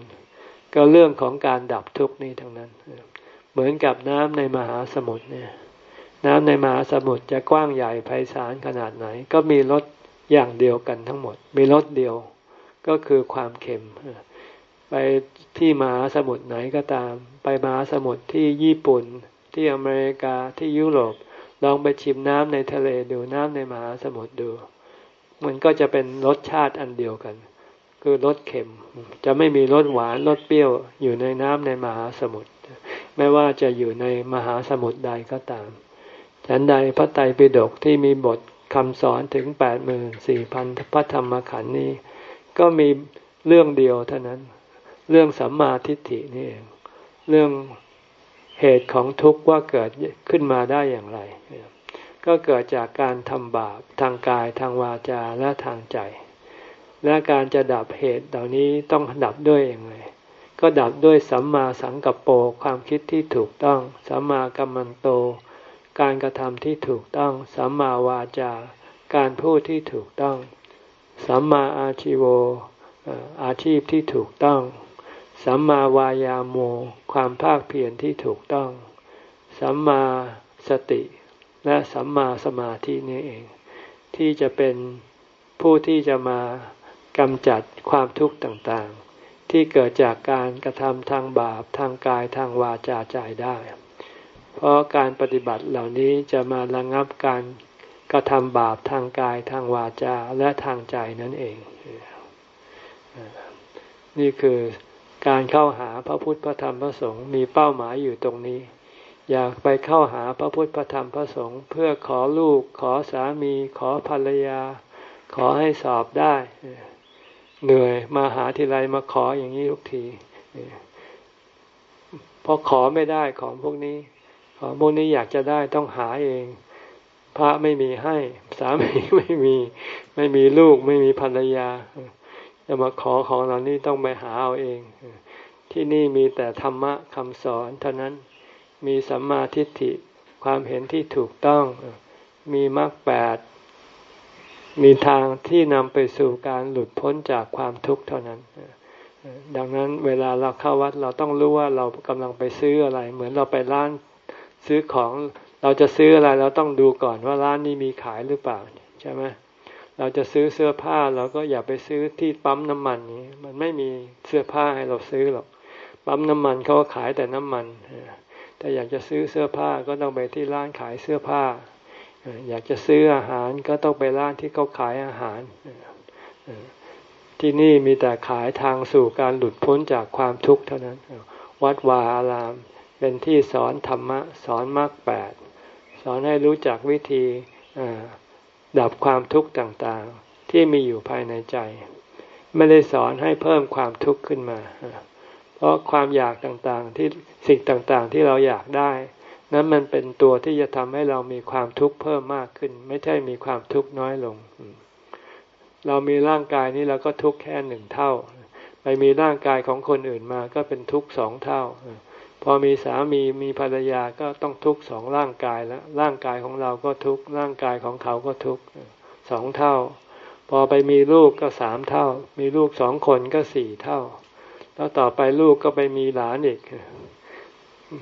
ก็เรื่องของการดับทุกข์นี้ทั้งนั้น เหมือนกับน้ำในมหาสมุทรเนี่ย น้ำในมหาสมุทรจะกว้างใหญ่ไพศาลขนาดไหน ก็มีรสอย่างเดียวกันทั้งหมด มีรสเดียวก็คือความเค็ม ไปที่มหาสมุทรไหนก็ตาม ไปมหาสมุทรที่ญี่ปุ่นที่อเมริกาที่ยุโรปลองไปชิมน้ำในทะเลดูน้ำในมหาสมุทรดู มันก็จะเป็นรสชาติอันเดียวกัน คือรสเค็ม จะไม่มีรสหวานรสเปรี้ยวอยู่ในน้ำในมหาสมุทรไม่ว่าจะอยู่ในมหาสมุทรใดก็ตามฉันใดพระไตรปิฎกที่มีบทคำสอนถึงแปดหมื่นสี่พันพระธรรมขันธ์นี้ ก็มีเรื่องเดียวเท่านั้น เรื่องสัมมาทิฏฐินี่เอง เรื่องเหตุของทุกข์ว่าเกิดขึ้นมาได้อย่างไร ก็เกิดจากการทำบาปทางกายทางวาจาและทางใจ และการจะดับเหตุเหล่านี้ต้องดับด้วยอย่างไรก็ดับด้วยสัมมาสังกัปโปความคิดที่ถูกต้องสัมมากัมมันโต การกระทำที่ถูกต้องสัมมาวาจา การพูดที่ถูกต้องสัมมาอาชิโวอาชีพที่ถูกต้องสัมมาวายาโม ความภาคเพียรที่ถูกต้อง สัมมาสติ และสัมมาสมาธินี้เอง ที่จะเป็นผู้ที่จะมากำจัดความทุกข์ต่างๆ ที่เกิดจากการกระทำทางบาปทางกายทางวาจาใจได้ เพราะการปฏิบัติเหล่านี้จะมาระงับการกระทำบาปทางกายทางวาจาและทางใจนั่นเอง นี่คือการเข้าหาพระพุทธพระธรรมพระสงฆ์มีเป้าหมายอยู่ตรงนี้ อยากไปเข้าหาพระพุทธพระธรรมพระสงฆ์เพื่อขอลูก ขอสามี ขอภรรยา ขอให้สอบได้ เหนื่อยมาหาทีไรมาขออย่างนี้ทุกทีเพราะขอไม่ได้ของพวกนี้ ของพวกนี้อยากจะได้ต้องหาเอง พระไม่มีให้ สามีไม่มี ไม่มีลูกไม่มีภรรยาจะมาขอของเหล่านี้ต้องไปหาเอาเอง ที่นี่มีแต่ธรรมะคำสอนเท่านั้น มีสัมมาทิฏฐิความเห็นที่ถูกต้อง มีมรรคแปดมีทางที่นำไปสู่การหลุดพ้นจากความทุกข์เท่านั้น ดังนั้นเวลาเราเข้าวัดเราต้องรู้ว่าเรากำลังไปซื้ออะไร เหมือนเราไปร้านซื้อของเราจะซื้ออะไรเราต้องดูก่อนว่าร้านนี้มีขายหรือเปล่าใช่ไหมเราจะซื้อเสื้อผ้าเราก็อย่าไปซื้อที่ปั๊มน้ำมันนี้ มันไม่มีเสื้อผ้าให้เราซื้อหรอกปั๊มน้ำมันเขาขายแต่น้ำมัน แต่อยากจะซื้อเสื้อผ้าก็ต้องไปที่ร้านขายเสื้อผ้า อยากจะซื้ออาหารก็ต้องไปร้านที่เขาขายอาหาร ที่นี่มีแต่ขายทางสู่การหลุดพ้นจากความทุกข์เท่านั้น วัดวาอาราม เป็นที่สอนธรรมะ สอนมรรคแปด สอนให้รู้จักวิธีดับความทุกข์ต่างๆ ที่มีอยู่ภายในใจ ไม่ได้สอนให้เพิ่มความทุกข์ขึ้นมา เพราะความอยากต่างๆที่สิ่งต่างๆที่เราอยากได้ นั้นมันเป็นตัวที่จะทำให้เรามีความทุกข์เพิ่มมากขึ้น ไม่ใช่มีความทุกข์น้อยลง เรามีร่างกายนี้เราก็ทุกข์แค่หนึ่งเท่า ไปมีร่างกายของคนอื่นมาก็เป็นทุกข์สองเท่า พอมีสามีมีภรรยาก็ต้องทุกข์สองร่างกายแล้วร่างกายของเราก็ทุกข์ร่างกายของเขาก็ทุกข์สองเท่า พอไปมีลูกก็สามเท่า มีลูกสองคนก็สี่เท่า แล้วต่อไปลูกก็ไปมีหลานอีก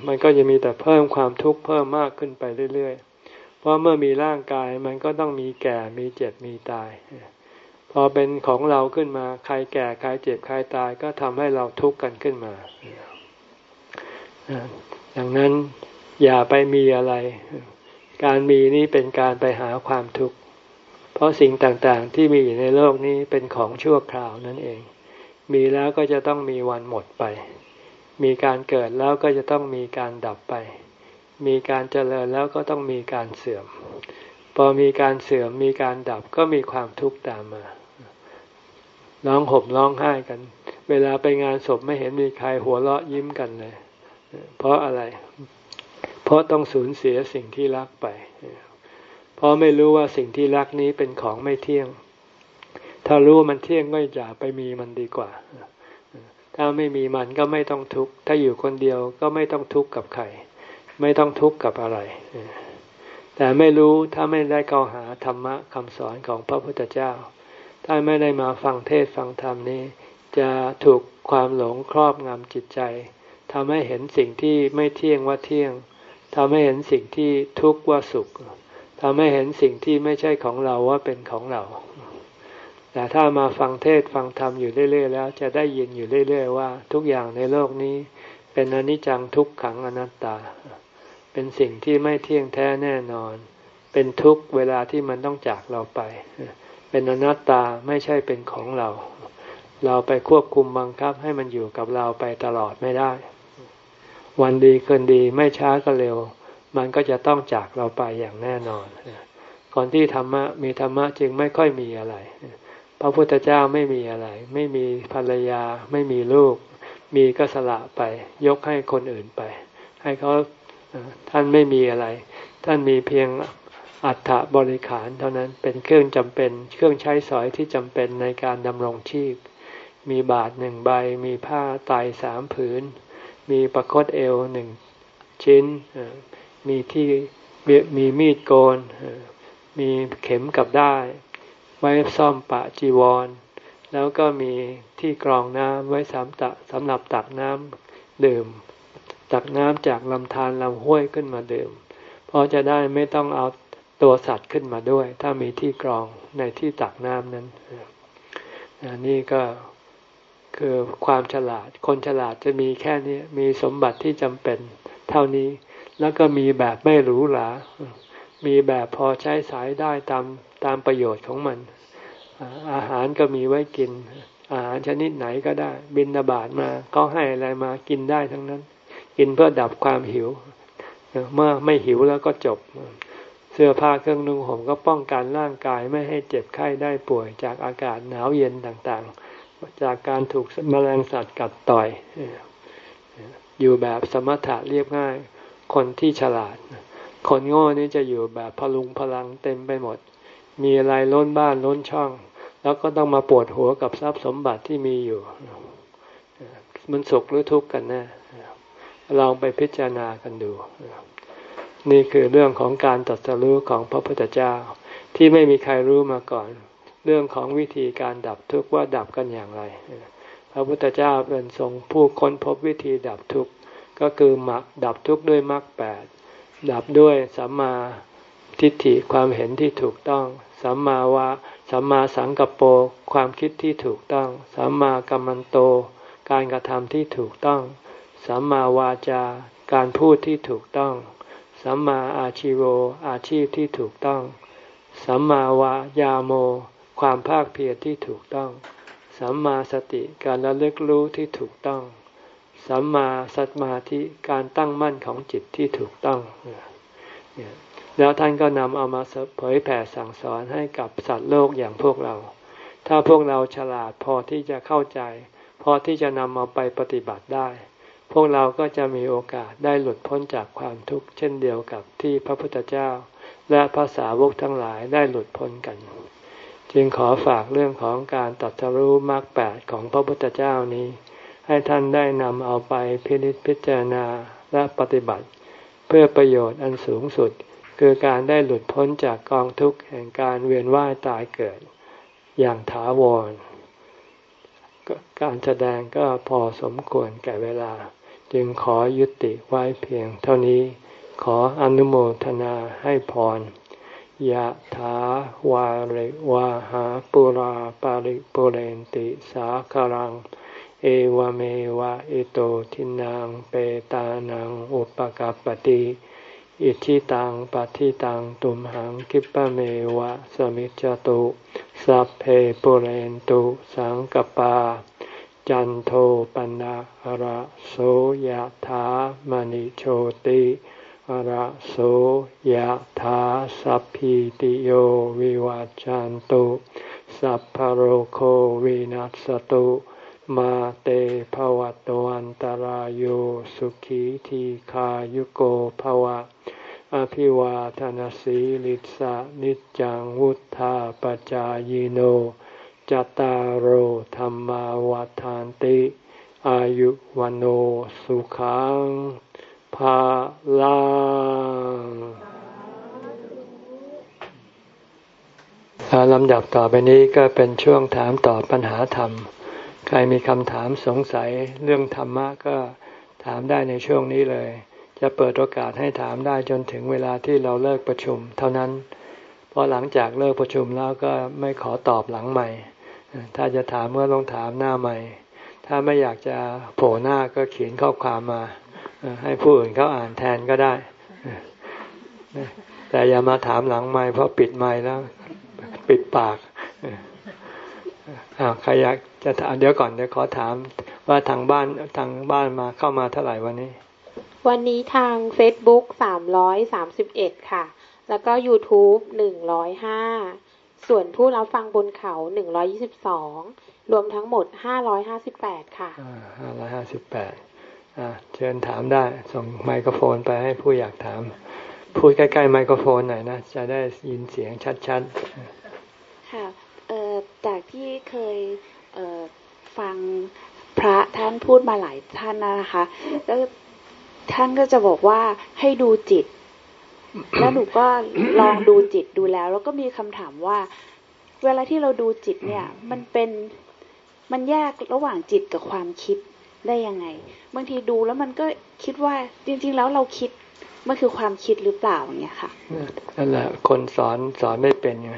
มันก็จะมีแต่เพิ่มความทุกข์เพิ่มมากขึ้นไปเรื่อยๆ เพราะเมื่อมีร่างกายมันก็ต้องมีแก่มีเจ็บมีตาย พอเป็นของเราขึ้นมาใครแก่ใครเจ็บใครตายก็ทำให้เราทุกข์กันขึ้นมาดังนั้นอย่าไปมีอะไร การมีนี้เป็นการไปหาความทุกข์ เพราะสิ่งต่างๆที่มีอยู่ในโลกนี้เป็นของชั่วคราวนั่นเอง มีแล้วก็จะต้องมีวันหมดไป มีการเกิดแล้วก็จะต้องมีการดับไป มีการเจริญแล้วก็ต้องมีการเสื่อม พอมีการเสื่อมมีการดับก็มีความทุกข์ตามมาร้องห่มร้องไห้กัน เวลาไปงานศพไม่เห็นมีใครหัวเราะยิ้มกันเลย เพราะอะไร เพราะต้องสูญเสียสิ่งที่รักไป เพราะไม่รู้ว่าสิ่งที่รักนี้เป็นของไม่เที่ยง ถ้ารู้ว่ามันเที่ยงก็อย่าไปมีมันดีกว่า ถ้าไม่มีมันก็ไม่ต้องทุกข์ ถ้าอยู่คนเดียวก็ไม่ต้องทุกข์กับใคร ไม่ต้องทุกข์กับอะไร แต่ไม่รู้ถ้าไม่ได้เข้าหาธรรมะคำสอนของพระพุทธเจ้า ถ้าไม่ได้มาฟังเทศฟังธรรมนี้ จะถูกความหลงครอบงำจิตใจทำให้เห็นสิ่งที่ไม่เที่ยงว่าเที่ยงทำให้เห็นสิ่งที่ทุกข์ว่าสุขทำให้เห็นสิ่งที่ไม่ใช่ของเราว่าเป็นของเรา แต่ถ้ามาฟังเทศฟังธรรมอยู่เรื่อยๆแล้ว จะได้ยินอยู่เรื่อย ๆ ว่า ทุกอย่างในโลกนี้ เป็นอนิจจังทุกขังอนัตตา เป็นสิ่งที่ไม่เที่ยงแท้แน่นอน เป็นทุกเวลาที่มันต้องจากเราไป เป็นอนัตตาไม่ใช่เป็นของเรา เราไปควบคุมบังคับให้มันอยู่กับเราไปตลอดไม่ได้ วันดีคืนดีไม่ช้าก็เร็ว มันก็จะต้องจากเราไปอย่างแน่นอนก่อนที่ธรรมะมีธรรมะจึงไม่ค่อยมีอะไร พระพุทธเจ้าไม่มีอะไร ไม่มีภรรยา ไม่มีลูก มีก็สละไป ยกให้คนอื่นไป ให้เขาท่านไม่มีอะไร ท่านมีเพียงอัฐบริขาร เท่านั้นเป็นเครื่องจำเป็น เครื่องใช้สอยที่จำเป็นในการดำรงชีพ มีบาทหนึ่งใบ มีผ้าไตสามผืน มีประคตเอวหนึ่งชิ้น มีที่มีมีดโกน มีเข็มกับได้ ไว้ซ่อมปะจีวร แล้วก็มีที่กรองน้ำไว้สำตักสำหรับตักน้ำดื่ม ตักน้ำจากลำธารลำห้วยขึ้นมาดื่ม เพราะจะได้ไม่ต้องเอาตัวสัตว์ขึ้นมาด้วย ถ้ามีที่กรองในที่ตักน้ำนั้นนี่ก็คือความฉลาด คนฉลาดจะมีแค่นี้ มีสมบัติที่จำเป็น เท่านี้ แล้วก็มีแบบไม่หรูหรา มีแบบพอใช้สายได้ตาม ตามประโยชน์ของมัน อาหารก็มีไว้กิน อาหารชนิดไหนก็ได้ บินาบาตมาก็ให้อะไรมากินได้ทั้งนั้น กินเพื่อดับความหิว เมื่อไม่หิวแล้วก็จบ เสื้อผ้าเครื่องนุ่งห่มก็ป้องกันร่างกายไม่ให้เจ็บไข้ได้ป่วยจากอากาศหนาวเย็นต่างๆ จากการถูกแมลงสัตว์กัดต่อย อยู่แบบสมถะเรียบง่าย คนที่ฉลาดคนโง่นี่จะอยู่แบบพลุงพลังเต็มไปหมด มีอะไรล้นบ้านล้นช่อง แล้วก็ต้องมาปวดหัวกับทรัพย์สมบัติที่มีอยู่มันสุขหรือทุกข์กันแนะ่ลองไปพิจารณากันดู นี่คือเรื่องของการตัดสรู้ของพระพุทธเจ้า ที่ไม่มีใครรู้มาก่อน เรื่องของวิธีการดับทุกข์ว่าดับกันอย่างไร พระพุทธเจ้าเป็นทรงผู้ค้นพบวิธีดับทุกข์ก็คือมรรคดับทุกข์ด้วยมรรคแปดดับด้วยสัมมา ทิฏฐิความเห็นที่ถูกต้อง สัมมาวาสัมมาสังกปโปความคิดที่ถูกต้อง สัมมากัมมันโต การกระทำที่ถูกต้อง สัมมาวาจา การพูดที่ถูกต้อง สัมมาอาชิโวอาชีพที่ถูกต้อง สัมมาวายาโม ความภาคเพียรที่ถูกต้อง สัมมาสติการระลึกรู้ที่ถูกต้อง สัมมาสัตมาธิการตั้งมั่นของจิตที่ถูกต้อง แล้วท่านก็นำเอามาเผยแผ่สั่งสอนให้กับสัตว์โลกอย่างพวกเรา ถ้าพวกเราฉลาดพอที่จะเข้าใจ พอที่จะนำเอาไปปฏิบัติได้ พวกเราก็จะมีโอกาสได้หลุดพ้นจากความทุกข์เช่นเดียวกับที่พระพุทธเจ้า และภาษาวกทั้งหลายได้หลุดพ้นกัน จึงขอฝากเรื่องของการตัดสรู้มรรคแปดของพระพุทธเจ้านี้ ให้ท่านได้นำเอาไปพิจิตพิจารณาและปฏิบัติ เพื่อประโยชน์อันสูงสุด คือการได้หลุดพ้นจากกองทุกข์แห่งการเวียนว่ายตายเกิดอย่างถาวร การแสดงก็พอสมควรแก่เวลา จึงขอยุติไว้เพียงเท่านี้ ขออนุโมทนาให้พรยะถาวาริวาหาปุราปาริปุเรนติสาคารัง เอวเมวะอิโตทินังเปตานังอุปกัปติ อิทิตังปฏิตังตุมหังคิปะเมวะสมิจจตุสัพเพปุเรนตุสังกปา จันโทปนะระโสยธามณิโชติระโสยธาสัพพิติโยวิวัจจันตุสัพพโรโควินัสตุ มาเตภวัตวันตารโยสุขีทีขายุโกภวะ อภิวาทนสีลิสานิจังวุธาปจายโนจตารโหธรรมาวาทานติ อายุวันโอสุขังภาลังลำดับต่อไปนี้ก็เป็นช่วงถามตอบปัญหาธรรม ใครมีคำถามสงสัยเรื่องธรรมะก็ถามได้ในช่วงนี้เลย จะเปิดโอกาสให้ถามได้จนถึงเวลาที่เราเลิกประชุม เท่านั้นเพราะหลังจากเลิกประชุมแล้วก็ไม่ขอตอบหลังใหม่ ถ้าจะถามก็ต้องถามหน้าใหม่ ถ้าไม่อยากจะโผล่หน้าก็เขียนข้อความมา ให้ผู้อื่นเขาอ่านแทนก็ได้ แต่อย่ามาถามหลังใหม่เพราะปิดใหม่แล้ว ปิดปากอ้าวใครอยาก จะถามเดี๋ยวก่อนเดี๋ยวขอถามว่าทางบ้านทางบ้านมาเข้ามาเท่าไหร่วันนี้ วันนี้ทาง Facebook สามร้อยสามสิบเอ็ดค่ะ แล้วก็ YouTube หนึ่งร้อยห้าส่วนผู้รับฟังบนเขาหนึ่งร้อยี่สิบสองรวมทั้งหมดห้าร้อยห้าสิบแปดค่ะห้าร้อยห้าสิบแปดเชิญถามได้ ส่งไมโครโฟนไปให้ผู้อยากถาม พูดใกล้ๆไมโครโฟนหน่อยนะ จะได้ยินเสียงชัดๆ ค่ะจากที่เคย ฟังพระท่านพูดมาหลายท่านนะคะ แล้วท่านก็จะบอกว่าให้ดูจิต แล้วหนูก็ลองดูจิตดูแล้ว แล้วก็มีคำถามว่า เวลาที่เราดูจิตเนี่ย มันเป็นมันแยกระหว่างจิตกับความคิดได้ยังไง บางทีดูแล้วมันก็คิดว่าจริง ๆ แล้วเราคิดมันคือความคิดหรือเปล่าเนี่ยค่ะนั่นแหละคนสอนสอนไม่เป็นไง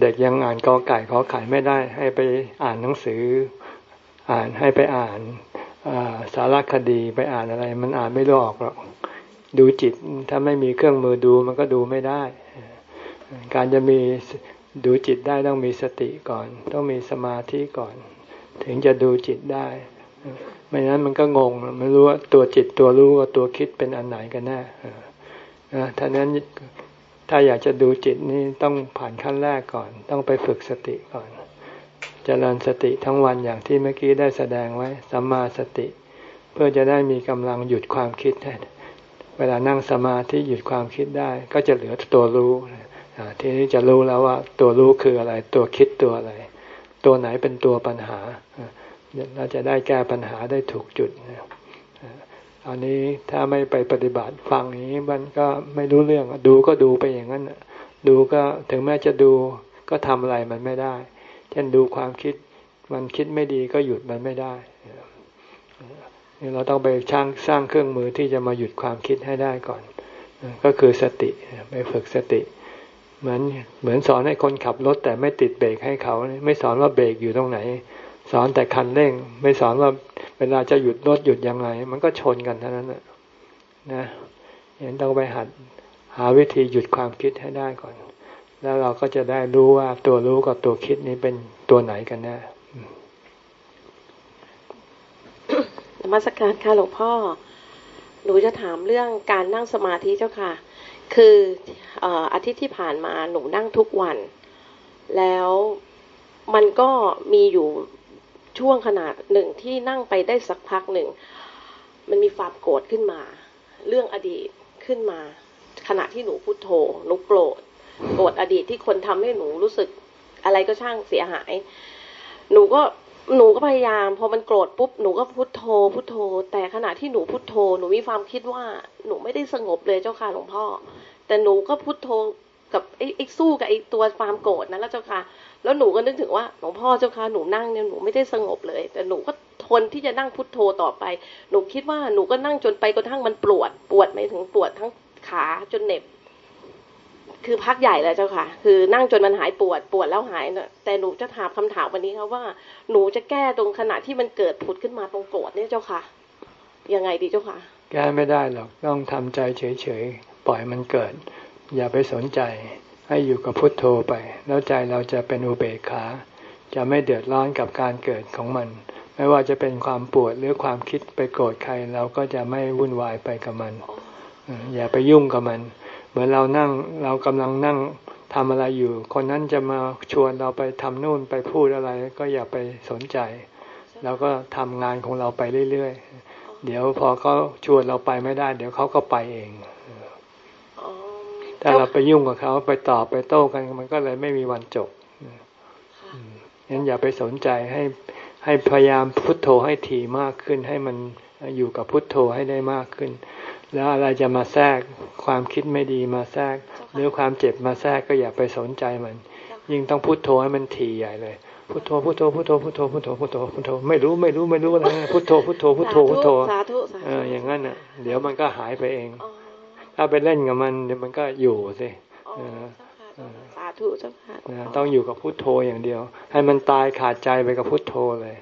เด็กยังอ่านกอไก่ขอไข่ไม่ได้ ให้ไปอ่านหนังสือ อ่านให้ไปอ่านสารคดีไปอ่านอะไร มันอ่านไม่รู้ออกหรอกดูจิต ถ้าไม่มีเครื่องมือดูมันก็ดูไม่ได้ การจะมีดูจิตได้ต้องมีสติก่อน ต้องมีสมาธิก่อน ถึงจะดูจิตได้ ไม่นั้นมันก็งงไม่รู้ว่าตัวจิตตัวรู้ว่าตัวคิดเป็นอันไหนกันแน่ท่านั้น ถ้าอยากจะดูจิตนี่ต้องผ่านขั้นแรกก่อน ต้องไปฝึกสติก่อนจเจริญสติทั้งวันอย่างที่เมื่อกี้ได้แสดงไว้สัมมาสติ เพื่อจะได้มีกำลังหยุดความคิดเวลานั่งสมาธิหยุดความคิดได้ ก็จะเหลือตัวรู้ทีนี้จะรู้แล้วว่าตัวรู้คืออะไร ตัวคิดตัวอะไร ตัวไหนเป็นตัวปัญหาเราจะได้แก้ปัญหาได้ถูกจุด อันนี้ถ้าไม่ไปปฏิบัติฟังนี้มันก็ไม่รู้เรื่องดูก็ดูไปอย่างนั้นดูก็ถึงแม้จะดูก็ทำอะไรมันไม่ได้ เช่นดูความคิดมันคิดไม่ดีก็หยุดมันไม่ได้นี่เราต้องไปช่างสร้างเครื่องมือที่จะมาหยุดความคิดให้ได้ก่อน ก็คือสติไปฝึกสติ เหมือนเหมือนสอนให้คนขับรถแต่ไม่ติดเบรกให้เขา ไม่สอนว่าเบรกอยู่ตรงไหน สอนแต่คันเร่ง ไม่สอนว่าเวลาจะหยุดรถหยุดยังไง มันก็ชนกันเท่านั้นนะนะยังต้องไปหัดหาวิธีหยุดความคิดให้ได้ก่อน แล้วเราก็จะได้รู้ว่าตัวรู้กับตัวคิดนี้เป็นตัวไหนกันแน่นมัสการค่ะหลวงพ่อ หนูจะถามเรื่องการนั่งสมาธิเจ้าค่ะ คืออาทิตย์ที่ผ่านมาหนูนั่งทุกวัน แล้วมันก็มีอยู่ ช่วงขนาดหนึ่งที่นั่งไปได้สักพักหนึ่ง มันมีความโกรธขึ้นมา เรื่องอดีตขึ้นมา ขณะที่หนูพุโทโธหนูโกรธโกรธอดีตที่คนทำให้หนูรู้สึกอะไรก็ช่างเสียหาย หนูก็หนูก็พยายามพอมันโกรธปุ๊บหนูก็พุทโธพุทโธ แต่ขณะที่หนูพุทโธ หนูมีความคิดว่าหนูไม่ได้สงบเลยเจ้าค่ะหลวงพ่อ แต่หนูก็พุทโธ กับไอ้ไอ้สู้กับไอ้ตัวความโกรธนั้นแล้วเจ้าค่ะ แล้วหนูก็นึกถึงว่าหลวงพ่อเจ้าค่ะหนูนั่งเนี่ยหนูไม่ได้สงบเลย แต่หนูก็ทนที่จะนั่งพุทโธต่อไป หนูคิดว่าหนูก็นั่งจนไปกระทั่งมันปวด ปวดไม่ถึงปวดทั้งขาจนเหน็บ คือพักใหญ่แล้วเจ้าค่ะ คือนั่งจนมันหายปวด ปวดแล้วหายนะแต่หนูจะถามคำถามวันนี้ครับว่าหนูจะแก้ตรงขณะที่มันเกิดผุดขึ้นมาตรงโกรธเนี่ยเจ้าค่ะ ยังไงดีเจ้าค่ะ แก้ไม่ได้หรอกต้องทำใจเฉยๆปล่อยมันเกิด อย่าไปสนใจให้อยู่กับพุทโธไป แล้วใจเราจะเป็นอุเบกขา จะไม่เดือดร้อนกับการเกิดของมัน ไม่ว่าจะเป็นความปวดหรือความคิดไปโกรธใคร เราก็จะไม่วุ่นวายไปกับมัน อย่าไปยุ่งกับมัน เหมือนเรานั่งเรากำลังนั่งทำอะไรอยู่ คนนั้นจะมาชวนเราไปทำนู่นไปพูดอะไร ก็อย่าไปสนใจเราก็ทำงานของเราไปเรื่อยๆ เดี๋ยวพอเขาชวนเราไปไม่ได้ เดี๋ยวเขาก็ไปเอง ถ้าเราไปยุ่งกับเขาไปตอบไปโต้กันมันก็เลยไม่มีวันจบงั้นอย่าไปสนใจให้ให้พยายามพุทโธให้ถี่มากขึ้น ให้มันอยู่กับพุทโธให้ได้มากขึ้น แล้วอะไรจะมาแทรกความคิดไม่ดีมาแทรก หรือความเจ็บมาแทรกก็อย่าไปสนใจมัน ยิ่งต้องพุโทโธให้มันถี่ใหญ่เลยพุทโธพุทโธพุทโธพุทโธพุทโธพุทโธพุทโธไม่รู้ไม่รู้ไม่รู้อะไรพุทโธพุทโธพุทโธพุทโธเอออย่างนั้นอะ เดี๋ยวมันก็หายไปเอง ถ้าไปเล่นกับมันเดี๋ยวมันก็อยู่สิสาธุเจ้าค่ะต้องอยู่กับพุทโธอย่างเดียว ให้มันตายขาดใจไปกับพุทโธเลย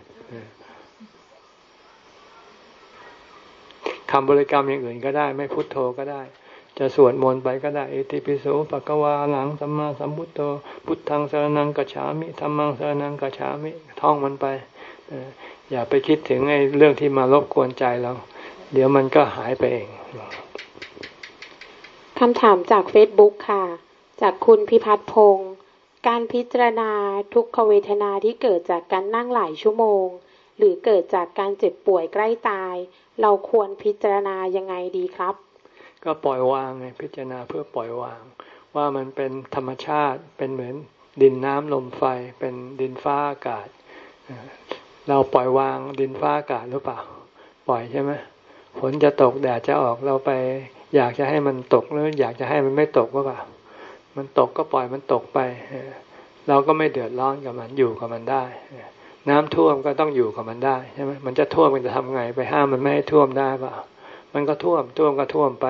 คำบริกรรมอย่างอื่นก็ได้ ไม่พุทโธก็ได้ จะสวดมนต์ไปก็ได้เอติปิโสปะกวาหลังสัมมาสัมพุทโธพุทธังสรนังกัจฉามิธรรมังสรนังกัจฉามิท่องมันไปอย่าไปคิดถึงไอ้เรื่องที่มารบกวนใจเรา เดี๋ยวมันก็หายไปเอง คำถามจากเฟซบุ๊กค่ะ จากคุณพิพัฒน์พงศ์การพิจารณาทุกขเวทนาที่เกิดจากการนั่งหลายชั่วโมง หรือเกิดจากการเจ็บป่วยใกล้ตาย เราควรพิจารณายังไงดีครับ ก็ปล่อยวางไงพิจารณาเพื่อปล่อยวาง ว่ามันเป็นธรรมชาติเป็นเหมือนดินน้ำลมไฟเป็นดินฟ้าอากาศ เราปล่อยวางดินฟ้าอากาศหรือเปล่า ปล่อยใช่ไหมฝนจะตกแดดจะออกเราไป อยากจะให้มันตกหรืออยากจะให้มันไม่ตกหรือเปล่า มันตกก็ปล่อยมันตกไป เราก็ไม่เดือดร้อนกับมันอยู่กับมันได้ น้ำท่วมก็ต้องอยู่กับมันได้ใช่ไหมมันจะท่วมมันจะทำไงไปห้ามมันไม่ให้ท่วมได้ป่ะมันก็ท่วมท่วมก็ท่วมไป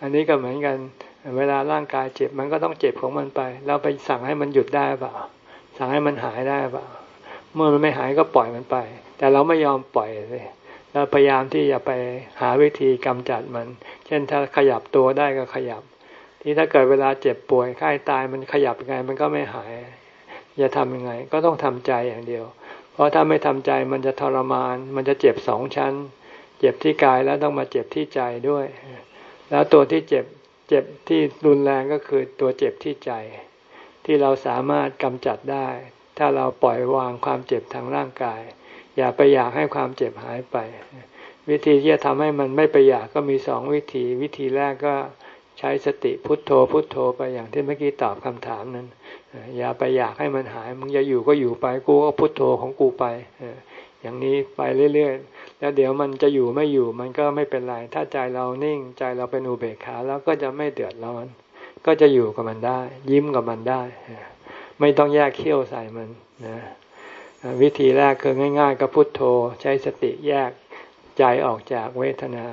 อันนี้ก็เหมือนกันเวลาร่างกายเจ็บมันก็ต้องเจ็บของมันไป เราไปสั่งให้มันหยุดได้ป่ะสั่งให้มันหายได้ป่ะเมื่อมันไม่หายก็ปล่อยมันไป แต่เราไม่ยอมปล่อยเลย เราพยายามที่จะไปหาวิธีกำจัดมัน เช่นถ้าขยับตัวได้ก็ขยับ ที่ถ้าเกิดเวลาเจ็บป่วยไข้ตายมันขยับยังไงมันก็ไม่หายจะทำยังไง ก็ต้องทำใจอย่างเดียว เพราะถ้าไม่ทำใจมันจะทรมาน มันจะเจ็บสองชั้น เจ็บที่กายแล้วต้องมาเจ็บที่ใจด้วย แล้วตัวที่เจ็บเจ็บที่รุนแรงก็คือตัวเจ็บที่ใจ ที่เราสามารถกำจัดได้ ถ้าเราปล่อยวางความเจ็บทางร่างกาย อย่าไปอยากให้ความเจ็บหายไป วิธีที่จะทำให้มันไม่ไปอยากก็มีสองวิธี วิธีแรกก็ใช้สติพุทโธ พุทโธไปอย่างที่เมื่อกี้ตอบคำถามนั้น อย่าไปอยากให้มันหาย มึงจะอยู่ก็อยู่ไป กูก็พุทโธของกูไป อย่างนี้ไปเรื่อยๆ แล้วเดี๋ยวมันจะอยู่ไม่อยู่มันก็ไม่เป็นไร ถ้าใจเรานิ่งใจเราเป็นอุเบกขาแล้วก็จะไม่เดือดร้อน ก็จะอยู่กับมันได้ ยิ้มกับมันได้ ไม่ต้องแยกเขี้ยวใส่มันนะ วิธีแรกคือง่าย ๆ ก็พุโทโธใช้สติแยกใจออกจากเวทนา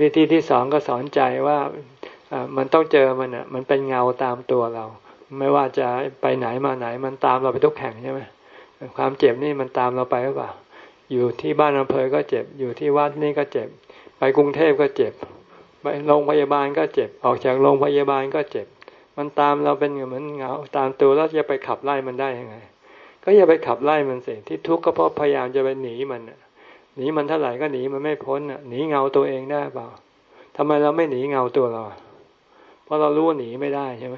วิธีที่สองก็สอนใจว่ามันต้องเจอมันอะมันเป็นเงาตามตัวเรา ไม่ว่าจะไปไหนมาไหน มันตามเราไปทุกแห่งใช่ไหมความเจ็บนี่มันตามเราไปหรือเปล่า อยู่ที่บ้านอำเภอก็เจ็บ อยู่ที่วัดนี่ก็เจ็บ ไปกรุงเทพก็เจ็บ ไปโรงพยาบาลก็เจ็บ ออกจากโรงพยาบาลก็เจ็บ มันตามเราเป็นเหมือนเงาตามตัวแล้วจะไปขับไล่มันได้ยังไง ก็อย่าไปขับไล่มันสิที่ทุกข์ก็เพราะพยายามจะไปหนีมันหนีมันเท่าไหร่ก็หนีมันไม่พ้นหนีเงาตัวเองได้เปล่าทำไมเราไม่หนีเงาตัวเราเพราะเรารู้หนีไม่ได้ใช่ไหม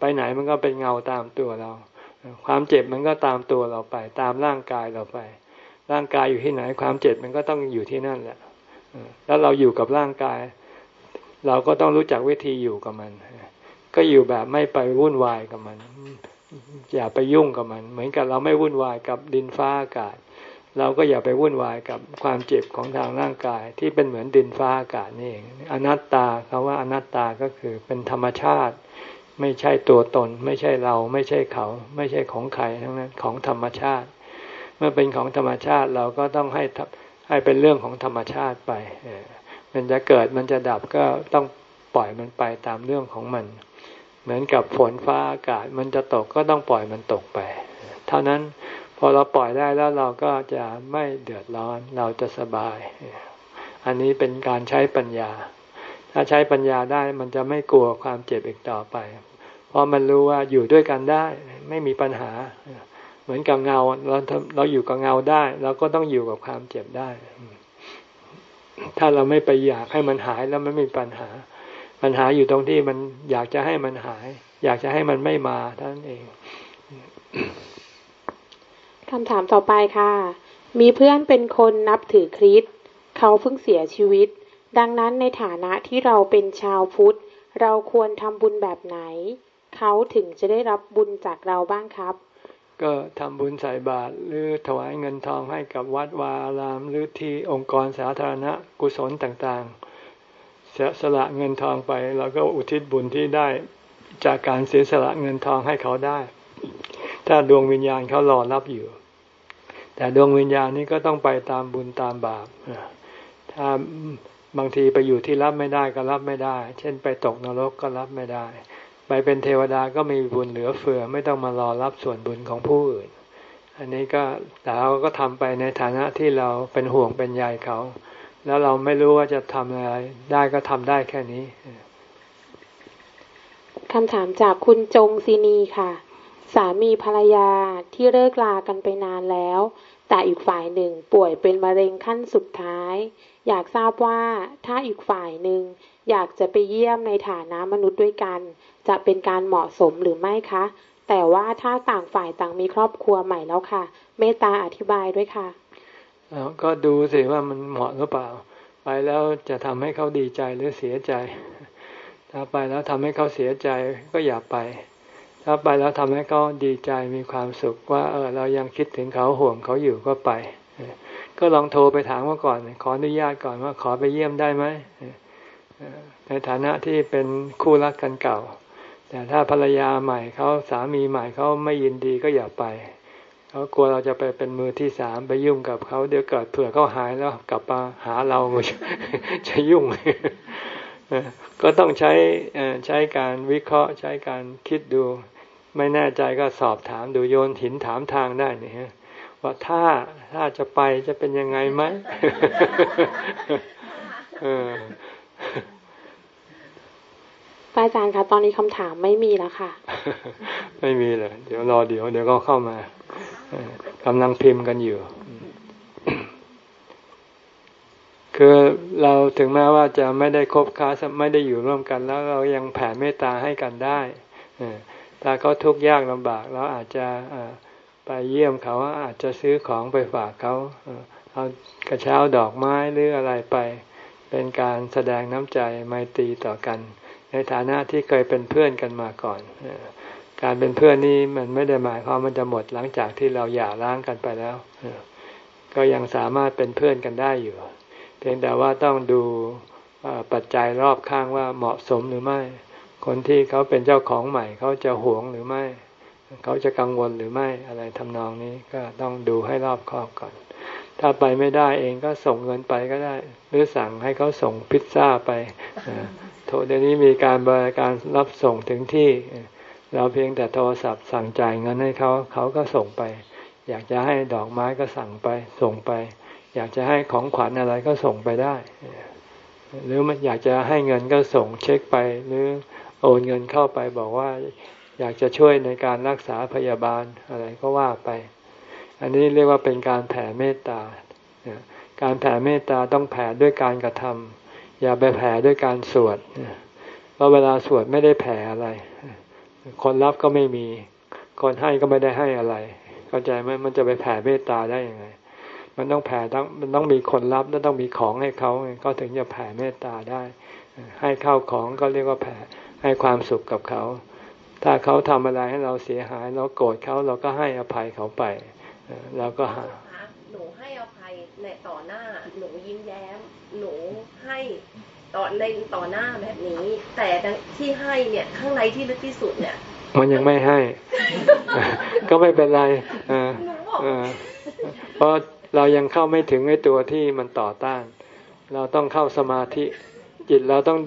ไปไหนมันก็เป็นเงาตามตัวเรา ความเจ็บมันก็ตามตัวเราไป ตามร่างกายเราไป ร่างกายอยู่ที่ไหน ความเจ็บมันก็ต้องอยู่ที่นั่นแหละแล้วเราอยู่กับร่างกาย เราก็ต้องรู้จักวิธีอยู่กับมัน ก็อยู่แบบไม่ไปวุ่นวายกับมัน อย่าไปยุ่งกับมัน เหมือนกับเราไม่วุ่นวายกับดินฟ้าอากาศ เราก็อย่าไปวุ่นวายกับความเจ็บของทางร่างกาย ที่เป็นเหมือนดินฟ้าอากาศนี่เองอนัตตาคาว่าอนัตตาก็คือเป็นธรรมชาติ ไม่ใช่ตัวตน ไม่ใช่เราไม่ใช่เขา ไม่ใช่ของใครทั้งนั้นของธรรมชาติ เมื่อเป็นของธรรมชาติเราก็ต้องให้ให้เป็นเรื่องของธรรมชาติไปมันจะเกิดมันจะดับก็ต้องปล่อยมันไปตามเรื่องของมัน เหมือนกับฝนฟ้าอากาศมันจะตกก็ต้องปล่อยมันตกไป เท่านั้นพอเราปล่อยได้แล้วเราก็จะไม่เดือดร้อนเราจะสบาย อันนี้เป็นการใช้ปัญญา ถ้าใช้ปัญญาได้มันจะไม่กลัวความเจ็บอีกต่อไป เพราะมันรู้ว่าอยู่ด้วยกันได้ไม่มีปัญหา เหมือนกับเงาเราเราอยู่กับเงาได้ เราก็ต้องอยู่กับความเจ็บได้ ถ้าเราไม่ไปอยากให้มันหายแล้วมันไม่มีปัญหา ปัญหาอยู่ตรงที่มันอยากจะให้มันหาย อยากจะให้มันไม่มาท่านเองคำถามต่อไปค่ะ มีเพื่อนเป็นคนนับถือคริสเขาเพิ่งเสียชีวิต ดังนั้นในฐานะที่เราเป็นชาวพุทธ เราควรทำบุญแบบไหน เขาถึงจะได้รับบุญจากเราบ้างครับ ก็ทำบุญใส่บาตรหรือถวายเงินทองให้กับวัดวาอาราม หรือที่องค์กรสาธารณะกุศลต่างๆเสียสละเงินทองไปเราก็อุทิศบุญที่ได้จากการเสียสละเงินทองให้เขาได้ ถ้าดวงวิญญาณเขารอรับอยู่ แต่ดวงวิญญาณนี้ก็ต้องไปตามบุญตามบาปถ้าบางทีไปอยู่ที่รับไม่ได้ก็รับไม่ได้ เช่นไปตกนรกก็รับไม่ได้ ไปเป็นเทวดาก็มีบุญเหลือเฟือ ไม่ต้องมารอรับส่วนบุญของผู้อื่น อันนี้ก็แต่เราก็ทำไปในฐานะที่เราเป็นห่วงเป็นใยเขา แล้วเราไม่รู้ว่าจะทำอะไร ได้ก็ทำได้แค่นี้คำถามจากคุณจงซีนีค่ะ สามีภรรยาที่เลิกลากันไปนานแล้ว แต่อีกฝ่ายหนึ่งป่วยเป็นมะเร็งขั้นสุดท้าย อยากทราบว่าถ้าอีกฝ่ายหนึ่งอยากจะไปเยี่ยมในฐานะมนุษย์ด้วยกัน จะเป็นการเหมาะสมหรือไม่คะ แต่ว่าถ้าต่างฝ่ายต่างมีครอบครัวใหม่แล้วค่ะ เมตตาอธิบายด้วยค่ะ ก็ดูสิว่ามันเหมาะหรือเปล่า ไปแล้วจะทำให้เขาดีใจหรือเสียใจ ถ้าไปแล้วทำให้เขาเสียใจก็อย่าไป ถ้าไปแล้วทำให้เขาดีใจมีความสุขว่าเออเรายังคิดถึงเขาห่วงเขาอยู่ก็ไป ก็ลองโทรไปถามว่าก่อน ขออนุญาตก่อนว่าขอไปเยี่ยมได้ไหมในฐานะที่เป็นคู่รักกันเก่า แต่ถ้าภรรยาใหม่เขาสามีใหม่เขาไม่ยินดีก็อย่าไป เขากลัวเราจะไปเป็นมือที่สามไปยุ่งกับเขาเดี๋ยวเกิดเผื่อเขาหายแล้วกลับมาหาเราจะยุ่งก็ต้องใช้ใช้การวิเคราะห์ใช้การคิดดู ไม่แน่ใจก็สอบถามดูโยนหินถามทางได้นี่ฮะว่าถ้าถ้าจะไปจะเป็นยังไงไหมพระอาจารย์คะตอนนี้คำถามไม่มีแล้วค่ะ ไม่มีเลย เดี๋ยวรอเดี๋ยวเดี๋ยวก็เข้ามา กำลังพิมพ์กันอยู่ คือเราถึงแม้ว่าจะไม่ได้คบค้าไม่ได้อยู่ร่วมกัน แล้วเรายังแผ่เมตตาให้กันได้ถ้าเขาทุกข์ยากลำบากเราอาจจะไปเยี่ยมเขาอาจจะซื้อของไปฝากเขาเอากระเช้าดอกไม้หรืออะไรไป เป็นการแสดงน้ำใจไมตรีต่อกัน ในฐานะที่เคยเป็นเพื่อนกันมาก่อน การเป็นเพื่อนนี้มันไม่ได้หมายความมันจะหมดหลังจากที่เราหย่าร้างกันไปแล้วก็ยังสามารถเป็นเพื่อนกันได้อยู่ เพียงแต่ว่าต้องดูปัจจัยรอบข้างว่าเหมาะสมหรือไม่ คนที่เขาเป็นเจ้าของใหม่ เขาจะหวงหรือไม่ เขาจะกังวลหรือไม่อะไรทำนองนี้ก็ต้องดูให้รอบคอบก่อน ถ้าไปไม่ได้เองก็ส่งเงินไปก็ได้ หรือสั่งให้เขาส่งพิซซ่าไปโทรเดี๋ยวนี้มีการบริการรับส่งถึงที่ เราเพียงแต่โทรศัพท์สั่งจ่ายเงินให้เขาเขาก็ส่งไป อยากจะให้ดอกไม้ก็สั่งไป ส่งไป อยากจะให้ของขวัญอะไรก็ส่งไปได้ หรือมันอยากจะให้เงินก็ส่งเช็คไป หรือโอนเงินเข้าไปบอกว่าอยากจะช่วยในการรักษาพยาบาลอะไรก็ว่าไป อันนี้เรียกว่าเป็นการแผ่เมตตา การแผ่เมตตาต้องแผ่ด้วยการกระทำอย่าไปแผ่ด้วยการสวด เพราะเวลาสวดไม่ได้แผ่อะไร คนรับก็ไม่มี คนให้ก็ไม่ได้ให้อะไร เข้าใจไหมมันจะไปแผ่เมตตาได้ยังไง มันต้องแผ่ต้องมันต้องมีคนรับแล้วต้องมีของให้เขาก็ถึงจะแผ่เมตตาได้ ให้ข้าวของก็เรียกว่าแผ่ให้ความสุขกับเขา ถ้าเขาทำอะไรให้เราเสียหาย เราโกรธเขาเราก็ให้อภัยเขาไปเราก็หาหนูให้อภัยในต่อหน้า หนูยิ้มแย้ม หนูให้ ต่อในต่อหน้าแบบนี้ แต่ที่ให้เนี่ยข้างในที่ลึกที่สุดเนี่ย มันยังไม่ให้ ก็ไม่เป็นไรเพราะเรายังเข้าไม่ถึงไอ้ตัวที่มันต่อต้าน เราต้องเข้าสมาธิ จิตเราต้อง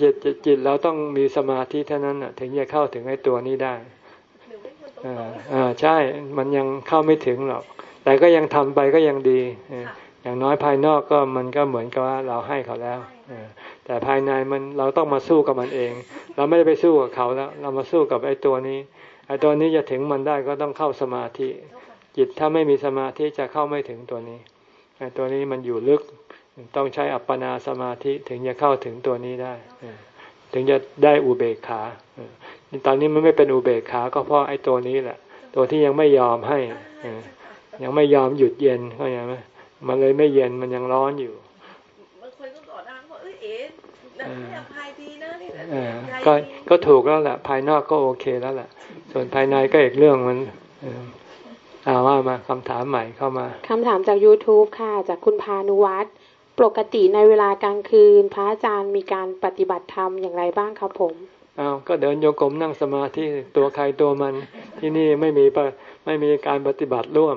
จิตจิตเราต้องมีสมาธิเท่านั้นถึงจะเข้าถึงไอ้ตัวนี้ได้อ่าใช่มันยังเข้าไม่ถึงหรอก แต่ก็ยังทำไปก็ยังดีอย่างน้อยภายนอกก็มันก็เหมือนกับว่าเราให้เขาแล้ว แต่ภายในมันเราต้องมาสู้กับมันเอง เราไม่ได้ไปสู้กับเขาแล้ว เรามาสู้กับไอ้ตัวนี้ไอ้ตัวนี้จะถึงมันได้ก็ต้องเข้าสมาธิ จิตถ้าไม่มีสมาธิจะเข้าไม่ถึงตัวนี้ไอ้ตัวนี้มันอยู่ลึกต้องใช้อัปปนาสมาธิถึงจะเข้าถึงตัวนี้ได้ ถึงจะได้อุเบกขาตอนนี้มันไม่เป็นอุเบกขาก็เพราะไอ้ตัวนี้แหละ ตัวที่ยังไม่ยอมให้ยังไม่ยอมหยุดเย็นเข้าใจไหมมันเลยไม่เย็นมันยังร้อนอยู่บางคนก็ต่อด้านว่าเออเอ๋ ให้อภัยดีนะนี่ก็ก็ถูกแล้วแหละภายนอกก็โอเคแล้วแหละส่วนภายในก็อีกเรื่องมันอาว่ามาคำถามใหม่เข้ามาคำถามจาก YouTube ค่ะ จากคุณพานุวัฒน์ปกติในเวลากลางคืน พระอาจารย์มีการปฏิบัติธรรมอย่างไรบ้างครับผมอ้าวก็เดินโยกมนั่งสมาธิตัวใครตัวมันที่นี่ไม่มีไม่มีการปฏิบัติร่วม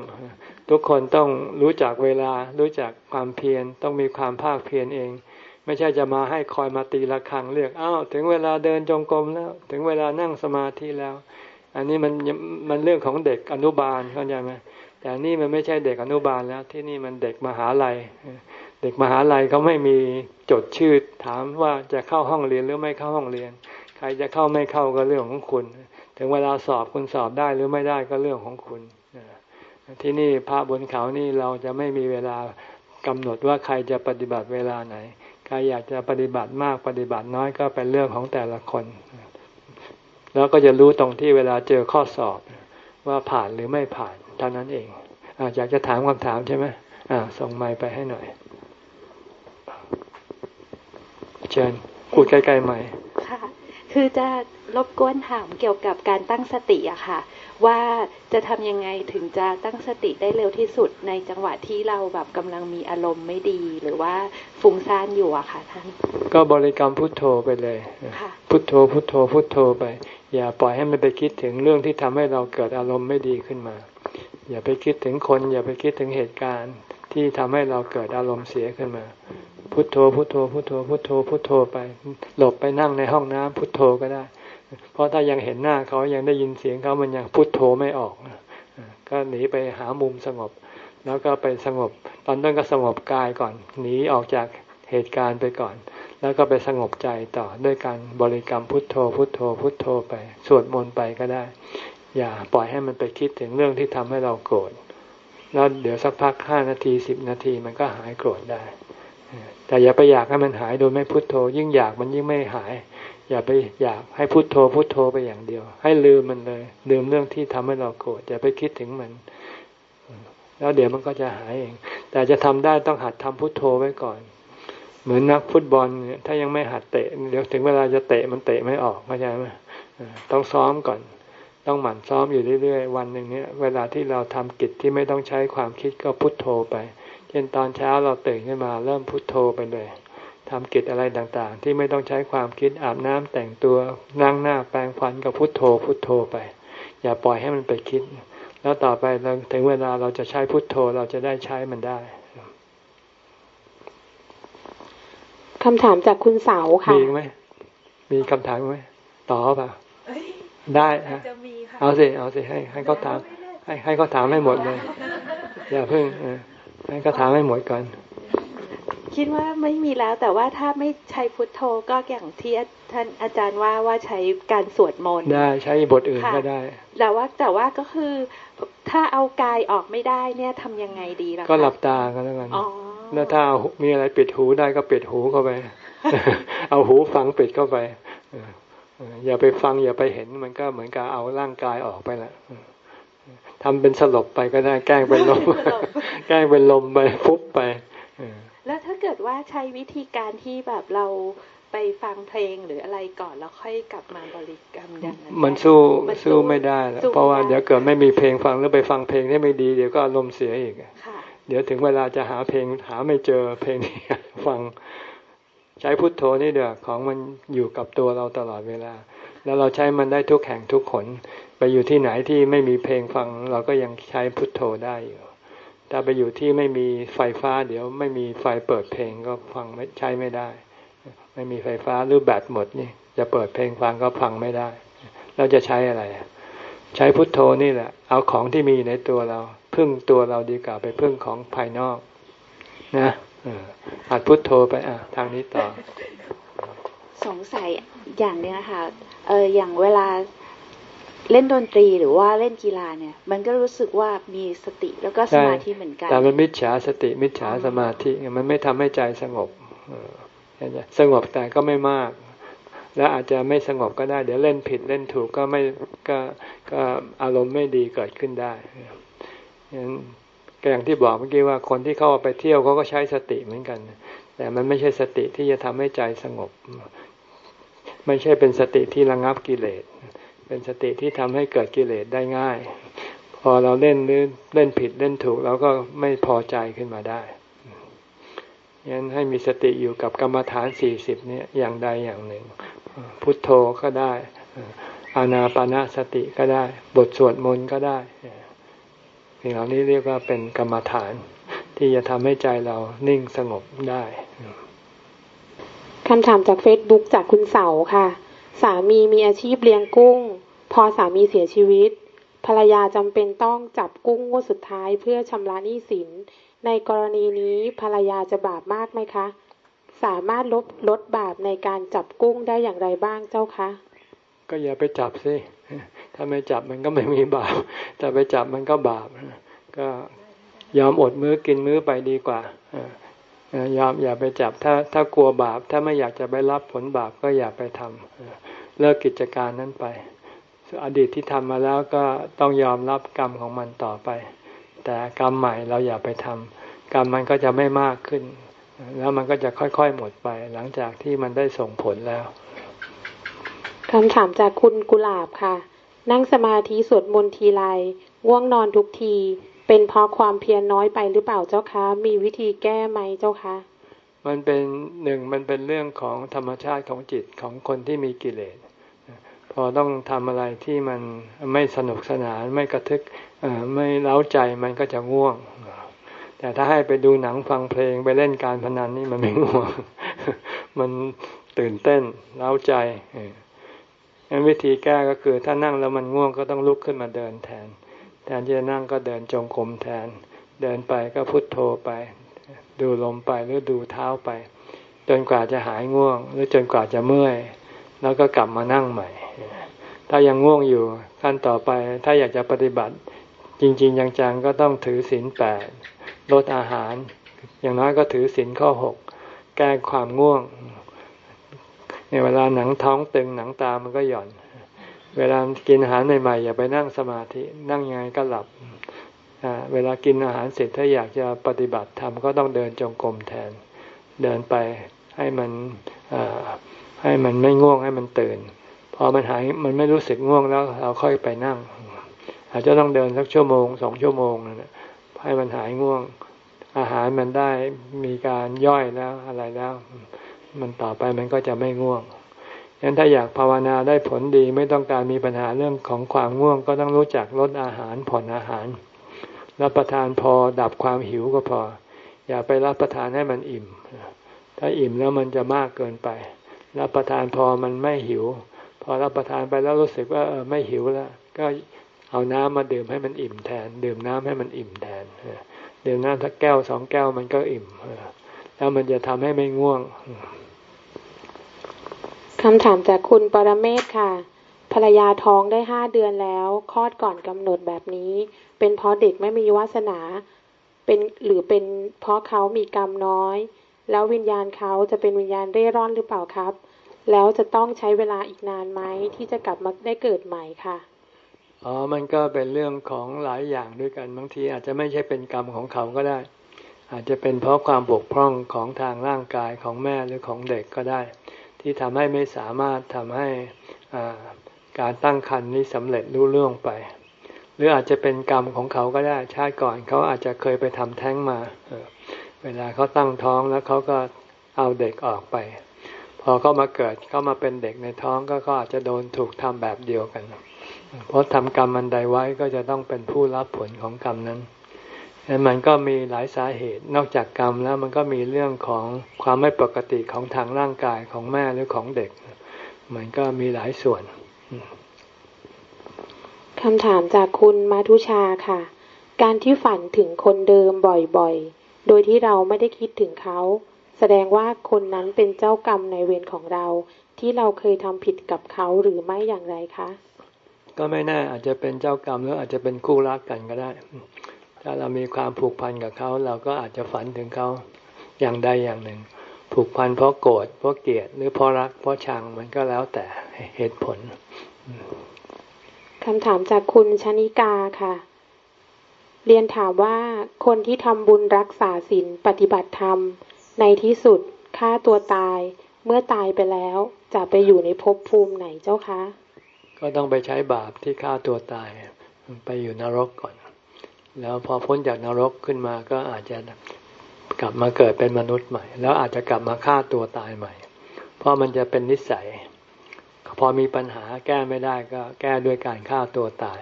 ทุกคนต้องรู้จักเวลารู้จักความเพียรต้องมีความภาคเพียรเอง ไม่ใช่จะมาให้คอยมาตีละครังเรียกอ้าวถึงเวลาเดินจงกรมแล้ว ถึงเวลานั่งสมาธิแล้ว อันนี้มันมันเรื่องของเด็กอนุบาลเข้าใจไหมแต่นี่มันไม่ใช่เด็กอนุบาลแล้ว ที่นี่มันเด็กมหาลัย เด็กมหาลัยเขาไม่มีจดชื่อถามว่าจะเข้าห้องเรียนหรือไม่เข้าห้องเรียน ใครจะเข้าไม่เข้าก็เรื่องของคุณ ถึงเวลาสอบคุณสอบได้หรือไม่ได้ก็เรื่องของคุณที่นี่พระบนเขานี่เราจะไม่มีเวลากำหนดว่าใครจะปฏิบัติเวลาไหน รอยากจะปฏิบัติมากปฏิบัติน้อยก็เป็นเรื่องของแต่ละคน แล้วก็จะรู้ตรงที่เวลาเจอข้อสอบว่าผ่านหรือไม่ผ่านเท่านั้นเองอยากจะถามคำถามใช่ไหมส่งไมค์ไปให้หน่อย เชิญพูดใกล้ๆใหม่ค่ะ คือจะรบกวนถามเกี่ยวกับการตั้งสติอะค่ะ ว่าจะทำยังไงถึงจะตั้งสติได้เร็วที่สุดในจังหวะที่เราแบบกำลังมีอารมณ์ไม่ดีหรือว่าฟุ้งซ่านอยู่อะค่ะท่าน ก็บริกรรมพุทโธไปเลยพุทโธพุทโธพุทโธไป อย่าปล่อยให้มันไปคิดถึงเรื่องที่ทำให้เราเกิดอารมณ์ไม่ดีขึ้นมา อย่าไปคิดถึงคน อย่าไปคิดถึงเหตุการณ์ที่ทำให้เราเกิดอารมณ์เสียขึ้นมา พุทโธพุทโธพุทโธพุทโธพุทโธไป หลบไปนั่งในห้องน้ำพุทโธก็ได้ เพราะถ้ายังเห็นหน้าเขายังได้ยินเสียงเขามันยังพุทโธไม่ออกก็หนีไปหามุมสงบ แล้วก็ไปสงบ ตอนต้นก็สงบกายก่อน หนีออกจากเหตุการณ์ไปก่อน แล้วก็ไปสงบใจต่อด้วยการบริกรรมพุทโธ พุทโธ พุทโธไปสวดมนต์ไปก็ได้ อย่าปล่อยให้มันไปคิดถึงเรื่องที่ทำให้เราโกรธแล้วเดี๋ยวสักพักห้านาทีสิบนาทีมันก็หายโกรธได้ แต่อย่าไปอยากให้มันหายโดยไม่พุโทโธ ยิ่งอยากมันยิ่งไม่หาย อย่าไปอยากให้พุโทโธพุโทโธไปอย่างเดียว ให้ลืมมันเลย ลืมเรื่องที่ทำให้เราโกรธอย่าไปคิดถึงมัน แล้วเดี๋ยวมันก็จะหายเอง แต่จะทำได้ต้องหัดทำพุโทโธไว้ก่อน เหมือนนักฟุตบอลเนี่ยถ้ายังไม่หัดเตะเดี๋ยวถึงเวลาจะเตะมันเตะไม่ออกเข้าใจไหมต้องซ้อมก่อน ต้องหมั่นซ้อมอยู่เรื่อยๆ วันหนึ่งเนี้ยเวลาที่เราทำกิจที่ไม่ต้องใช้ความคิดก็พุโทโธไป เช่นตอนเช้าเราตื่นขึ้นมาเริ่มพุทโธไปเลย ทำกิจอะไรต่างๆ ที่ไม่ต้องใช้ความคิดอาบน้ำแต่งตัวนั่งหน้าแปรงฟันก็พุทโธ พุทโธไป อย่าปล่อยให้มันไปคิด แล้วต่อไปถึงเวลาเราจะใช้พุทโธเราจะได้ใช้มันได้คำถามจากคุณสาวค่ะมีไหมมีคำถามไหมต่อป่ะได้ฮะเอาสิเอาสิให้ ให้เขาถาม ให้ให้เขาถามให้หมดเลย อย่าเพิ่งให้เขาถามให้หมดก่อน คิดว่าไม่มีแล้วแต่ว่าถ้าไม่ใช้พุทโธก็อย่างที่ท่านอาจารย์ว่าว่าใช้การสวดมนต์ได้ใช้บทอื่นก็ได้ แต่ว่าแต่ว่าก็คือถ้าเอากายออกไม่ได้เนี่ยทำยังไงดีล่ะก็หลับตากันแล้วกันแล้วถ้ามีอะไรปิดหูได้ก็ปิดหูเข้าไป เอาหูฟังปิดเข้าไปอย่าไปฟังอย่าไปเห็นมันก็เหมือนกับเอาร่างกายออกไปละทำเป็นสลบไปก็ได้แกล้งเป็นลม แกล้งเป็นลมไปฟุบไปแล้ วถ้าเกิดว่าใช้วิธีการที่แบบเราไปฟังเพลงหรืออะไรก่อนแล้วค่อยกลับมาบริกรรมอย่างนั้นมันสู้สู้ไม่ได้แล้วเพราะว่าเดี๋ยวเกิดไม่มีเพลงฟังแล้วไปฟังเพลงที่ไม่ดีเดี๋ยวก็อารมณ์เสียอีกเดี๋ยวถึงเวลาจะหาเพลงหาไม่เจอเพลงนี้ฟังใช้พุทโธนี่เดี๋ยวของมันอยู่กับตัวเราตลอดเวลา แล้วเราใช้มันได้ทุกแห่งทุกขน ไปอยู่ที่ไหนที่ไม่มีเพลงฟัง เราก็ยังใช้พุทโธได้อยู่ ถ้าไปอยู่ที่ไม่มีไฟฟ้า เดี๋ยวไม่มีไฟเปิดเพลงก็ฟังไม่ใช้ไม่ได้ ไม่มีไฟฟ้าหรือแบตหมดนี่จะเปิดเพลงฟังก็ฟังไม่ได้ เราจะใช้อะไร ใช้พุทโธนี่แหละ เอาของที่มีในตัวเรา พึ่งตัวเราดีกว่าไปพึ่งของภายนอก นะอัดพุทโธไปอะ ทางนี้ต่อ สงสัยอย่างนี้นะคะเอออย่างเวลา เล่นดนตรีหรือว่าเล่นกีฬาเนี่ย มันก็รู้สึกว่ามีสติแล้วก็สมาธิเหมือนกันแต่มันมิจฉาสติมิจฉาสมาธิมันไม่ทำให้ใจสงบสงบแต่ก็ไม่มาก แล้วอาจจะไม่สงบก็ได้ เดี๋ยวเล่นผิดเล่นถูกก็ไม่ก็ก็อารมณ์ไม่ดีเกิดขึ้นได้ยังอย่างที่บอกเมื่อกี้ว่าคนที่เข้าไปเที่ยวเขาก็ใช้สติเหมือนกัน แต่มันไม่ใช่สติที่จะทำให้ใจสงบ ไม่ใช่เป็นสติที่ระงับกิเลส เป็นสติที่ทำให้เกิดกิเลสได้ง่าย พอเราเล่นหรือเล่นผิดเล่นถูกเราก็ไม่พอใจขึ้นมาได้ยันให้มีสติอยู่กับกรรมฐานสี่สิบเนี่ยอย่างใดอย่างหนึ่ง พุทโธก็ได้อานาปานาสติก็ได้ บทสวดมนต์ก็ได้สิ่งเหล่านี้เรียกว่าเป็นกรรมฐาน ที่จะทำให้ใจเรานิ่งสงบได้คำถามจากเฟซบุ๊กจากคุณเสาค่ะ สามีมีอาชีพเลี้ยงกุ้ง พอสามีเสียชีวิต ภรรยาจำเป็นต้องจับกุ้งงวดสุดท้ายเพื่อชำระหนี้สิน ในกรณีนี้ภรรยาจะบาปมากไหมคะ สามารถลดลดบาปในการจับกุ้งได้อย่างไรบ้างเจ้าคะ ก็อย่าไปจับสิ ถ้าไม่จับมันก็ไม่มีบาป แต่ไปจับมันก็บาป ก็ยอมอดมื้อกินมื้อไปดีกว่า ยอมอย่าไปจับถ้าถ้ากลัวบาป ถ้าไม่อยากจะไปรับผลบาปก็อย่าไปทำเลิกกิจการนั้นไป อดีตที่ทำมาแล้วก็ต้องยอมรับกรรมของมันต่อไป แต่กรรมใหม่เราอย่าไปทำกรรมมันก็จะไม่มากขึ้น แล้วมันก็จะค่อยๆหมดไป หลังจากที่มันได้ส่งผลแล้วคำถามจากคุณกุหลาบค่ะ นั่งสมาธิสวดมนต์ทีไรง่วงนอนทุกที เป็นเพราะความเพียรน้อยไปหรือเปล่าเจ้าคะ มีวิธีแก้ไหมเจ้าคะ มันเป็นหนึ่งมันเป็นเรื่องของธรรมชาติของจิตของคนที่มีกิเลส พอต้องทำอะไรที่มันไม่สนุกสนานไม่กระทึกไม่เล้าใจมันก็จะง่วง แต่ถ้าให้ไปดูหนังฟังเพลงไปเล่นการพนันนี่มันไม่ง่วง มันตื่นเต้นเล้าใจงั้นวิธีแก้ก็คือถ้านั่งแล้วมันง่วงก็ต้องลุกขึ้นมาเดินแทน แทนที่จะนั่งก็เดินจงกรมแทน เดินไปก็พุทโธไป ดูลมไปหรือดูเท้าไป จนกว่าจะหายง่วง หรือจนกว่าจะเมื่อย แล้วก็กลับมานั่งใหม่ ถ้ายังง่วงอยู่ขั้นต่อไปถ้าอยากจะปฏิบัติ จริงๆจังๆก็ต้องถือศีลแปดลดอาหาร อย่างน้อยก็ถือศีลข้อหกแก้ความง่วงในเวลาหนังท้องตึงหนังตามันก็หย่อน เวลากินอาหารใหม่ๆอย่าไปนั่งสมาธิ นั่งยังไงก็หลับเวลากินอาหารเสร็จถ้าอยากจะปฏิบัติธรรมก็ต้องเดินจงกรมแทน เดินไปให้มันให้มันไม่ง่วงให้มันตื่น พอมันหายมันไม่รู้สึกง่วงแล้วเราค่อยไปนั่ง อาจจะต้องเดินสักชั่วโมงสองชั่วโมงนะให้มันหายง่วง อาหารมันได้มีการย่อยแล้วอะไรแล้ว มันต่อไปมันก็จะไม่ง่วง งั้นถ้าอยากภาวนาได้ผลดีไม่ต้องการมีปัญหาเรื่องของความง่วง ก็ต้องรู้จักลดอาหารผ่อนอาหาร รับประทานพอดับความหิวก็พอ อย่าไปรับประทานให้มันอิ่ม ถ้าอิ่มแล้วมันจะมากเกินไป รับประทานพอมันไม่หิว พอรับประทานไปแล้วรู้สึกว่าเออไม่หิวแล้วก็เอาน้ำมาดื่มให้มันอิ่มแทน ดื่มน้ำให้มันอิ่มแทนดื่มน้ำสักแก้วสองแก้วมันก็อิ่มแล้วมันจะทำให้ไม่ง่วง คำถามจากคุณปรเมศค่ะ ภรรยาท้องได้ห้าเดือนแล้วคลอดก่อนกำหนดแบบนี้ เป็นเพราะเด็กไม่มีวาสนาเป็นหรือเป็นเพราะเขามีกรรมน้อย แล้ววิญญาณเขาจะเป็นวิญญาณเร่ร่อนหรือเปล่าครับ แล้วจะต้องใช้เวลาอีกนานไหมที่จะกลับมาได้เกิดใหม่ค่ะอ๋อมันก็เป็นเรื่องของหลายอย่างด้วยกันบางทีอาจจะไม่ใช่เป็นกรรมของเขาก็ได้ อาจจะเป็นเพราะความบกพร่องของทางร่างกายของแม่หรือของเด็กก็ได้ ที่ทำให้ไม่สามารถทำให้การตั้งครรภ์นี้สำเร็จรู้เรื่องไป หรืออาจจะเป็นกรรมของเขาก็ได้ชาติก่อนเขาอาจจะเคยไปทำแท้งมา เวลาเขาตั้งท้องแล้วเขาก็เอาเด็กออกไป พอเขามาเกิดเขามาเป็นเด็กในท้องก็เขาอาจจะโดนถูกทำแบบเดียวกัน เพราะทำกรรมมันใดไว้ก็จะต้องเป็นผู้รับผลของกรรมนั้น มันก็มีหลายสาเหตุนอกจากกรรมแล้วมันก็มีเรื่องของความไม่ปกติของทางร่างกายของแม่หรือของเด็ก มันก็มีหลายส่วนคำถามจากคุณมาทุชาค่ะ การที่ฝันถึงคนเดิมบ่อยๆ โดยที่เราไม่ได้คิดถึงเขา แสดงว่าคนนั้นเป็นเจ้ากรรมในเวรของเรา ที่เราเคยทำผิดกับเขาหรือไม่อย่างไรคะ ก็ไม่แน่อาจจะเป็นเจ้ากรรมหรืออาจจะเป็นคู่รักกันก็ได้ ถ้าเรามีความผูกพันกับเขา เราก็อาจจะฝันถึงเขาอย่างใดอย่างหนึ่ง ผูกพันเพราะโกรธเพราะเกลียดหรือเพราะรักเพราะชังมันก็แล้วแต่เหตุผลคำถามจากคุณชนิกาค่ะ เรียนถามว่าคนที่ทำบุญรักษาศีลปฏิบัติธรรม ในที่สุดฆ่าตัวตายเมื่อตายไปแล้วจะไปอยู่ในภพภูมิไหนเจ้าคะ ก็ต้องไปใช้บาปที่ฆ่าตัวตาย ไปอยู่นรกก่อน แล้วพอพ้นจากนรกขึ้นมาก็อาจจะกลับมาเกิดเป็นมนุษย์ใหม่ แล้วอาจจะกลับมาฆ่าตัวตายใหม่ เพราะมันจะเป็นนิสัย พอมีปัญหาแก้ไม่ได้ก็แก้ด้วยการฆ่าตัวตาย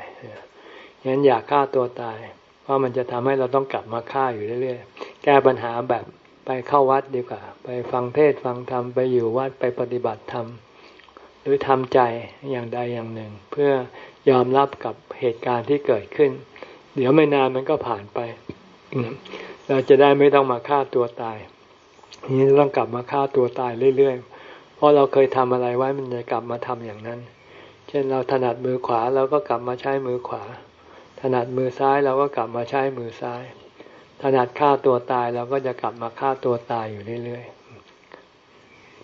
งั้นอยากฆ่าตัวตาย เพราะมันจะทำให้เราต้องกลับมาฆ่าอยู่เรื่อยๆ แก้ปัญหาแบบไปเข้าวัดดีกว่า ไปฟังเทศฟังธรรมไปอยู่วัดไปปฏิบัติธรรมหรือทำใจอย่างใดอย่างหนึ่ง เพื่อยอมรับกับเหตุการณ์ที่เกิดขึ้น เดี๋ยวไม่นานมันก็ผ่านไป เราจะได้ไม่ต้องมาฆ่าตัวตายนี้ต้องกลับมาฆ่าตัวตายเรื่อยๆ เพราะเราเคยทำอะไรไว้มันจะกลับมาทำอย่างนั้น เช่นเราถนัดมือขวาเราก็กลับมาใช้มือขวา ถนัดมือซ้ายเราก็กลับมาใช้มือซ้าย ถนัดฆ่าตัวตายเราก็จะกลับมาฆ่าตัวตายอยู่เรื่อย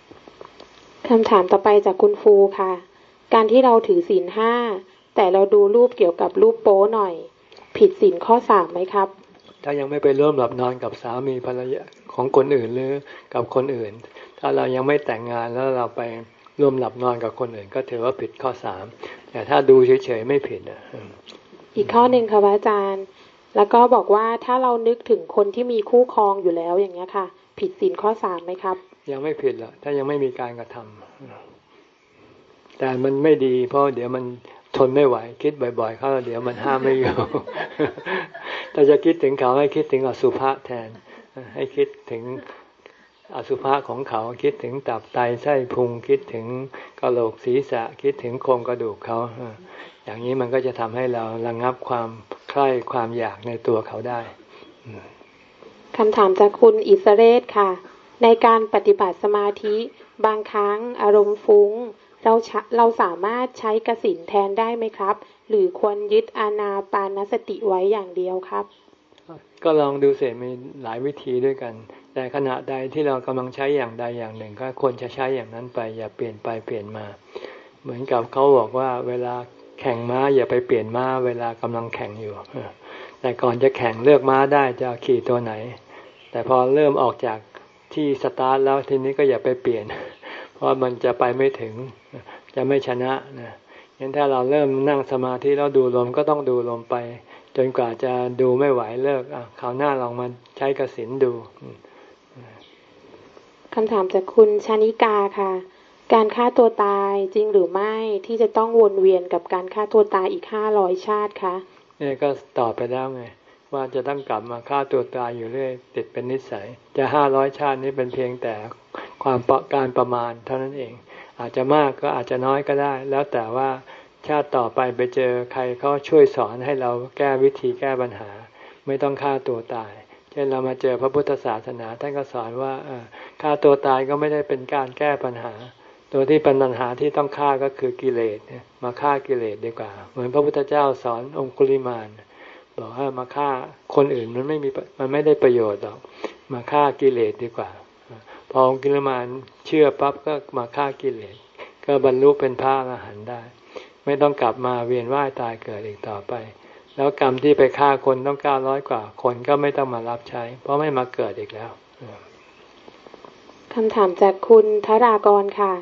ๆคำถามต่อไปจากคุณฟูค่ะ การที่เราถือศีลห้าแต่เราดูรูปเกี่ยวกับรูปโป้หน่อย ผิดศีลข้อสามไหมครับ ถ้ายังไม่ไปร่วมหลับนอนกับสามีภรรยาของคนอื่นหรือกับคนอื่น ถ้าเรายังไม่แต่งงานแล้วเราไปร่วมหลับนอนกับคนอื่น ก็ถือว่าผิดข้อสามแต่ถ้าดูเฉยๆไม่ผิดอะอีกข้อหนึ่งค่ะอาจารย์ แล้วก็บอกว่าถ้าเรานึกถึงคนที่มีคู่ครองอยู่แล้วอย่างเงี้ยค่ะ ผิดศีลข้อสามไหมครับ ยังไม่ผิดหรอกถ้ายังไม่มีการกระทำแต่มันไม่ดี เพราะเดี๋ยวมัน ทนไม่ไหว คิดบ่อย ๆ เขาเดี๋ยวมันห้ามไม่อยู่ถ้าจะคิดถึงเขาให้คิดถึงอสุภะแทน ให้คิดถึงอสุภะของเขาคิดถึงตับไตไส้พุงคิดถึงกระโหลกศีรษะ คิดถึงโครงกระดูกเขาอย่างนี้มันก็จะทำให้เราระงงับความใคร่ความอยากในตัวเขาได้คำถามจากคุณอิสเรศค่ะ ในการปฏิบัติสมาธิบางครั้งอารมณ์ฟุง้ง เราเราสามารถใช้กสินแทนได้ไหมครับ หรือควรยึดอานาปานสติไว้อย่างเดียวครับ ก็ลองดูเสมีหลายวิธีด้วยกัน แต่ขณะใดที่เรากำลังใช้อย่างใดอย่างหนึ่ง ก็ควรจะใช้อย่างนั้นไปอย่าเปลี่ยนไปเปลี่ยนมา เหมือนกับเขาบอกว่าเวลาแข่งม้าอย่าไปเปลี่ยนม้าเวลากำลังแข่งอยู่แต่ก่อนจะแข่งเลือกม้าได้จะขี่ตัวไหน แต่พอเริ่มออกจากที่สตาร์ทแล้วทีนี้ก็อย่าไปเปลี่ยน เพราะมันจะไปไม่ถึง จะไม่ชนะนะงั้นถ้าเราเริ่มนั่งสมาธิแล้วดูลมก็ต้องดูลมไป จนกว่าจะดูไม่ไหวเลิกอะคราวหน้าลองมาใช้กสินดูคำถามจากคุณชานิกาค่ะ การฆ่าตัวตายจริงหรือไม่ที่จะต้องวนเวียนกับการฆ่าตัวตายอีกห้าร้อยชาติคะเนี่ยก็ตอบไปแล้วไงว่าจะต้องกลับมาฆ่าตัวตายอยู่เรื่อยติดเป็นนิสัย จะห้าร้อยชาตินี้เป็นเพียงแต่ ความประการประมาณเท่านั้นเอง อาจจะมากก็อาจจะน้อยก็ได้ แล้วแต่ว่าชาติต่อไปไปเจอใครเขาช่วยสอนให้เราแก้วิธีแก้ปัญหา ไม่ต้องฆ่าตัวตาย เช่นเรามาเจอพระพุทธศาสนาท่านก็สอนว่าฆ่าตัวตายก็ไม่ได้เป็นการแก้ปัญหา ตัวที่เป็นปัญหาที่ต้องฆ่าก็คือกิเลสมาฆ่ากิเลสดีกว่า เหมือนพระพุทธเจ้าสอนองคุลิมานบอกว่ามาฆ่าคนอื่นมันไม่มีมันไม่ได้ประโยชน์หรอกมาฆ่ากิเลสดีกว่า พอองคุลิมานเชื่อปั๊บก็มาฆ่ากิเลสก็บรรลุเป็นพระอรหันต์ได้ ไม่ต้องกลับมาเวียนว่ายตายเกิดอีกต่อไป แล้วกรรมที่ไปฆ่าคนต้องเก้าร้อยกว่า คนก็ไม่ต้องมารับใช้ เพราะไม่มาเกิดอีกแล้วคำถามจากคุณธรากรค่ะ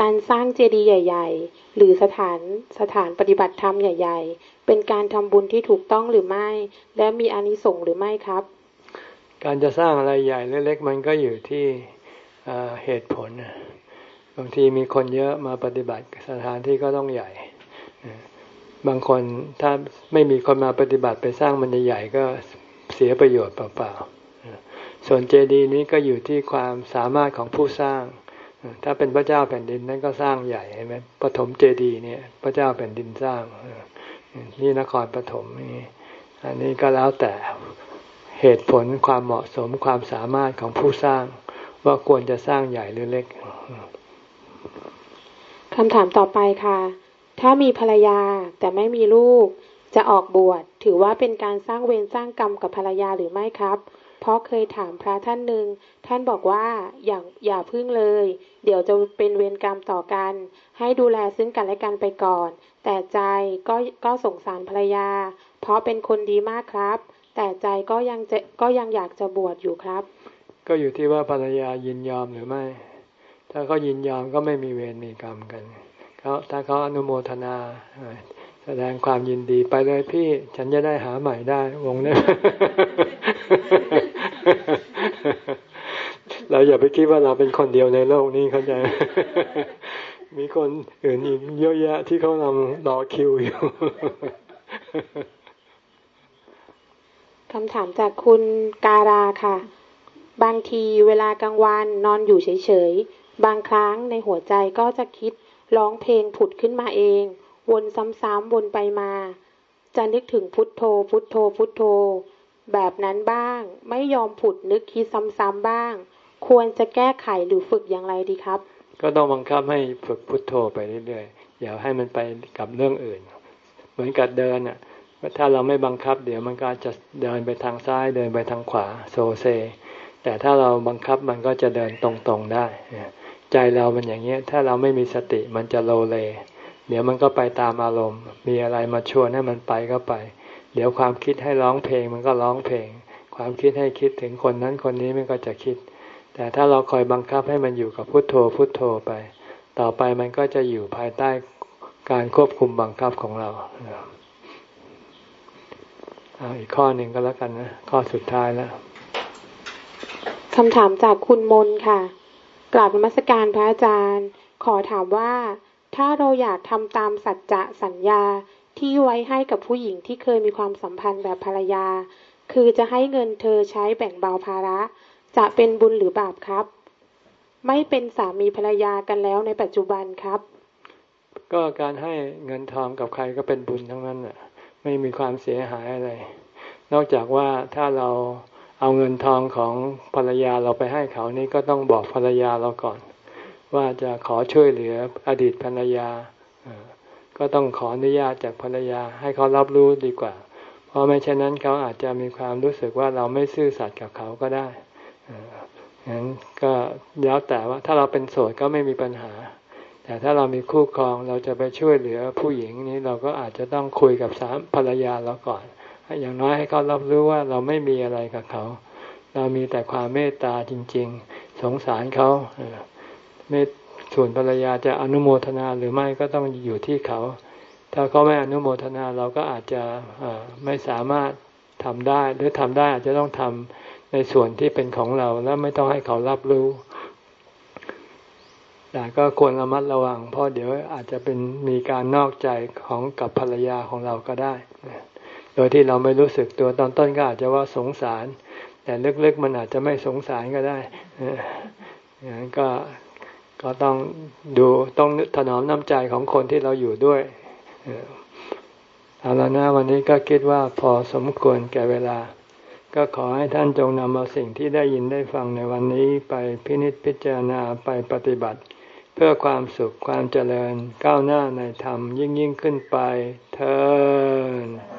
การสร้างเจดีย์ใหญ่ ๆ หรือสถานสถานปฏิบัติธรรมใหญ่ ๆ เป็นการทำบุญที่ถูกต้องหรือไม่ และมีอานิสงส์หรือไม่ครับ การจะสร้างอะไรใหญ่เล็กๆมันก็อยู่ที่ เหตุผลบางทีมีคนเยอะมาปฏิบัติสถานที่ก็ต้องใหญ่ บางคนถ้าไม่มีคนมาปฏิบัติไปสร้างมันใหญ่ก็เสียประโยชน์เปล่าๆส่วนเจดีย์นี้ก็อยู่ที่ความสามารถของผู้สร้าง ถ้าเป็นพระเจ้าแผ่นดินนั่นก็สร้างใหญ่ใช่ไหมปฐมเจดีย์เนี่ยพระเจ้าแผ่นดินสร้างนี่นครปฐมนี่อันนี้ก็แล้วแต่เหตุผลความเหมาะสมความสามารถของผู้สร้าง ว่าควรจะสร้างใหญ่หรือเล็กคำถามต่อไปค่ะ ถ้ามีภรรยาแต่ไม่มีลูก จะออกบวชถือว่าเป็นการสร้างเวรสร้างกรรมกับภรรยาหรือไม่ครับ เพราะเคยถามพระท่านหนึ่งท่านบอกว่าอย่าอย่าพึ่งเลย เดี๋ยวจะเป็นเวรกรรมต่อกัน ให้ดูแลซึ่งกันและกันไปก่อน แต่ใจก็ก็สงสารภรรยา เพราะเป็นคนดีมากครับ แต่ใจก็ยังจะก็ยังอยากจะบวชอยู่ครับ ก็อยู่ที่ว่าภรรยายินยอมหรือไม่ ถ้าเขายินยอมก็ไม่มีเวรมีกรรมกันเขาถ้าเขาอนุโมทนาแสดงความยินดีไปเลยพี่ฉันจะได้หาใหม่ได้วงนี้เราอย่าไปคิดว่าเราเป็นคนเดียวในโลกนี้เข้าใจ มีคนอื่นอีกเยอะแยะที่เขากำลังรอคิวอยู่คำถามจากคุณการาค่ะ บางทีเวลากลางวันนอนอยู่เฉยๆ บางครั้งในหัวใจก็จะคิดร้องเพลงผุดขึ้นมาเอง วนซ้ำๆวนไปมา จะนึกถึงพุทโธ พุทโธ พุทโธ แบบนั้นบ้าง ไม่ยอมผุดนึกคิดซ้ำๆบ้าง ควรจะแก้ไขหรือฝึกอย่างไรดีครับ ก็ต้องบังคับให้ฝึกพุทโธไปเรื่อยๆ อย่าให้มันไปกับเรื่องอื่น เหมือนกับเดินอะ ถ้าเราไม่บังคับ เดี๋ยวมันก็จะเดินไปทางซ้ายเดินไปทางขวา โซเซ แต่ถ้าเราบังคับมันก็จะเดินตรงๆได้ ใจเราเป็นอย่างนี้ถ้าเราไม่มีสติมันจะโลเล เดี๋ยวมันก็ไปตามอารมณ์ มีอะไรมาชวนให้มันไปก็ไป เดี๋ยวความคิดให้ร้องเพลงมันก็ร้องเพลง ความคิดให้คิดถึงคนนั้นคนนี้มันก็จะคิด แต่ถ้าเราคอยบังคับให้มันอยู่กับพุทโธพุทโธไป ต่อไปมันก็จะอยู่ภายใต้การควบคุมบังคับของเราเอาอีกข้อหนึ่งก็แล้วกันนะ ข้อสุดท้ายแล้ว คำถามจากคุณมนค่ะ กราบนมัสการพระอาจารย์ ขอถามว่า ถ้าเราอยากทำตามสัจจะสัญญาที่ไว้ให้กับผู้หญิงที่เคยมีความสัมพันธ์แบบภรรยา คือจะให้เงินเธอใช้แบ่งเบาภาระ จะเป็นบุญหรือบาปครับ ไม่เป็นสามีภรรยากันแล้วในปัจจุบันครับ ก็การให้เงินทองกับใครก็เป็นบุญทั้งนั้นน่ะ ไม่มีความเสียหายอะไร นอกจากว่าถ้าเรา เอาเงินทองของภรรยาเราไปให้เขานี่ก็ต้องบอกภรรยาเราก่อน ว่าจะขอช่วยเหลืออดีตภรรยา ก็ต้องขออนุญาตจากภรรยาให้เขารับรู้ดีกว่า เพราะไม่เช่นนั้นเขาอาจจะมีความรู้สึกว่าเราไม่ซื่อสัตย์กับเขาก็ได้งั้นก็แล้วแต่ว่าถ้าเราเป็นโสดก็ไม่มีปัญหา แต่ถ้าเรามีคู่ครองเราจะไปช่วยเหลือผู้หญิงนี้เราก็อาจจะต้องคุยกับสามภรรยาเราก่อน อย่างน้อยให้เขารับรู้ว่าเราไม่มีอะไรกับเขา เรามีแต่ความเมตตาจริง ๆ สงสารเขาเมตส่วนภรรยาจะอนุโมทนาหรือไม่ก็ต้องอยู่ที่เขา ถ้าเขาไม่อนุโมทนาเราก็อาจจะไม่สามารถทำได้ หรือทำได้อาจจะต้องทำในส่วนที่เป็นของเราแล้วไม่ต้องให้เขารับรู้แต่ก็ควรระมัดระวัง เพราะเดี๋ยวอาจจะเป็นมีการนอกใจของกับภรรยาของเราก็ได้ โดยที่เราไม่รู้สึกตัวตอนต้นก็อาจจะว่าสงสาร แต่ลึกๆมันอาจจะไม่สงสารก็ได้อย่างนั้นก็ก็ต้องดูต้องถนอมน้ำใจของคนที่เราอยู่ด้วยเอาละนะวันนี้ก็คิดว่าพอสมควรแก่เวลา ก็ขอให้ท่านจงนำเอาสิ่งที่ได้ยินได้ฟังในวันนี้ไปพินิจพิจารณาไปปฏิบัติ เพื่อความสุขความเจริญก้าวหน้าในธรรมยิ่งยิ่งขึ้นไปเธอ